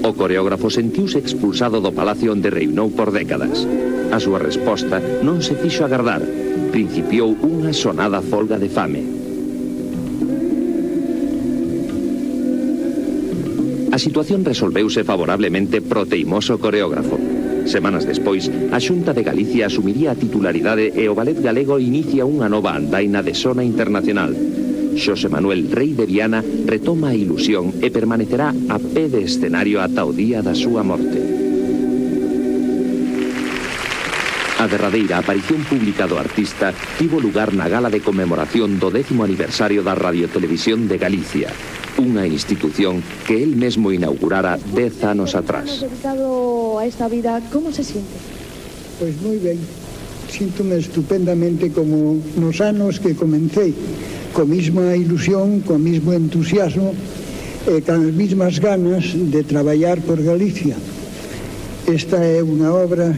O coreógrafo sentiuse expulsado do palacio onde reinou por décadas. A súa resposta non se fixo agardar. Principiou unha sonada folga de fame. A situación resolveuse favorablemente pro teimoso coreógrafo. Semanas despois, a Xunta de Galicia asumiría a titularidade e o ballet galego inicia unha nova andaina de sona internacional. Xosé Manuel Rei de Viana retoma a ilusión e permanecerá a pé de escenario ata o día da súa morte. A derradeira aparición pública do artista tivo lugar na gala de conmemoración do décimo aniversario da Radiotelevisión de Galicia unha institución que el mesmo inaugurara dez anos atrás. dedicado a esta vida, como se siente? Pois moi ben, sinto-me estupendamente como nos anos que comecei, co mesma ilusión, co mesmo entusiasmo e con as mesmas ganas de traballar por Galicia. Esta é unha obra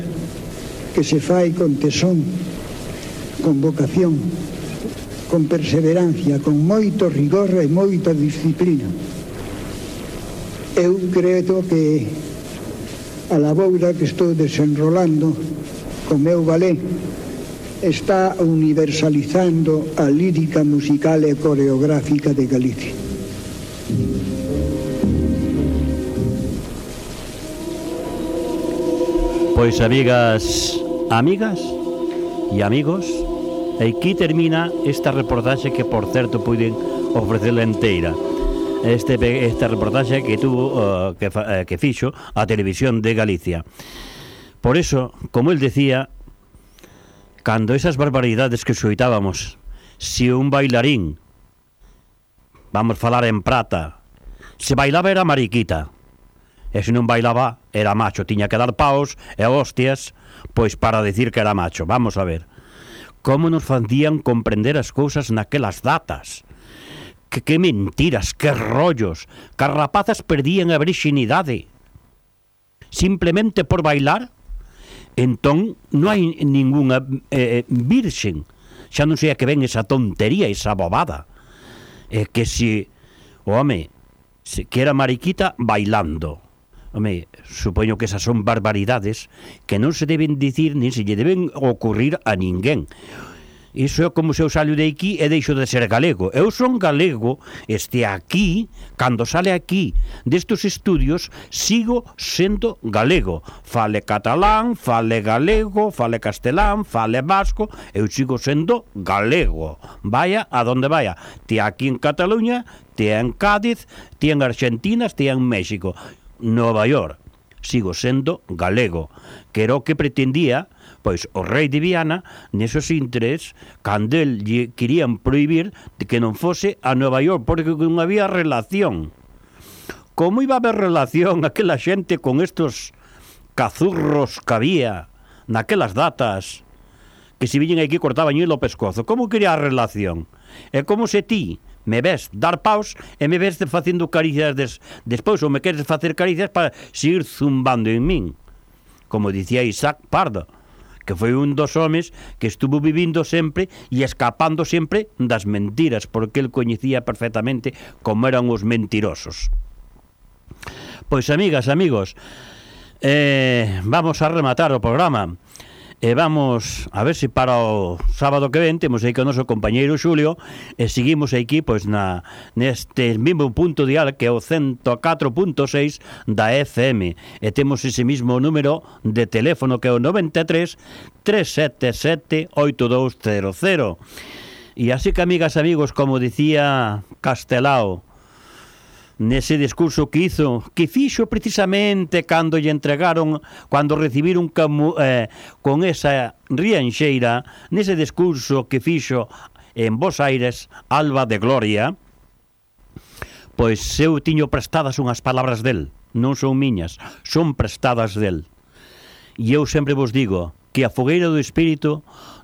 que se fai con tesón, con vocación, con perseverancia, con moito rigor e moita disciplina. Eu creo que a laboura que estou desenrolando co meu balé está universalizando a lírica musical e coreográfica de Galicia. Pois amigas, amigas e amigos, E aquí termina esta reportaxe que, por certo, puiden ofrecerla enteira. Este, esta reportaxe que tuvo, uh, que, uh, que fixo a Televisión de Galicia. Por eso, como él decía, cando esas barbaridades que xoitábamos, si un bailarín, vamos falar en prata, se bailaba era mariquita, e se non bailaba era macho, tiña que dar paos e hostias, pois para decir que era macho, vamos a ver como nos facían comprender as cousas naquelas datas. Que, que mentiras, que rollos, que as rapazas perdían a virxinidade. Simplemente por bailar, entón non hai ningunha eh, eh virxen. Xa non sei a que ven esa tontería, esa bobada. É eh, que se, si, home, se que era mariquita bailando Home, supoño que esas son barbaridades que non se deben dicir nin se lle deben ocurrir a ninguén. Iso é como se eu salio de aquí e deixo de ser galego. Eu son galego, este aquí, cando sale aquí destos estudios, sigo sendo galego. Fale catalán, fale galego, fale castelán, fale vasco, eu sigo sendo galego. Vaya a donde vaya. Ti aquí en Cataluña, ti en Cádiz, ti en Argentina, ti en México. Nova York. Sigo sendo galego, que era o que pretendía pois o rei de Viana nesos intres candel lle querían prohibir de que non fose a Nova York porque non había relación. Como iba a haber relación aquela xente con estos cazurros que había naquelas datas? que se viñen aquí cortaban o pescozo. Como quería a relación? É como se ti me ves dar paus e me ves facendo caricias des, despois ou me queres facer caricias para seguir zumbando en min. Como dicía Isaac Pardo que foi un dos homes que estuvo vivindo sempre e escapando sempre das mentiras porque el coñecía perfectamente como eran os mentirosos. Pois amigas, amigos eh, vamos a rematar o programa. E vamos a ver se para o sábado que ven temos aí que o noso compañeiro Xulio e seguimos aquí pois na neste mesmo punto dial que é o 104.6 da FM e temos ese mismo número de teléfono que é o 93 377 8200. E así que amigas, amigos, como dicía Castelao, nese discurso que hizo, que fixo precisamente cando lle entregaron, cando recibiron camu, eh, con esa rianxeira, nese discurso que fixo en Bos Aires, Alba de Gloria, pois eu tiño prestadas unhas palabras del, non son miñas, son prestadas del. E eu sempre vos digo que a fogueira do espírito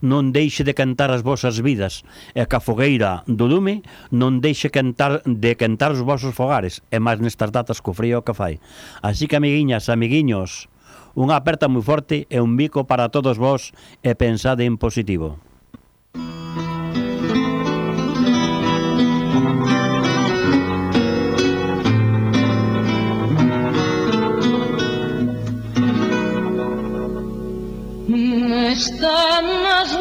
non deixe de cantar as vosas vidas e que a fogueira do lume non deixe cantar, de cantar os vosos fogares e máis nestas datas co frío que fai. Así que, amiguiñas, amiguiños, unha aperta moi forte e un bico para todos vós e pensade en positivo. están más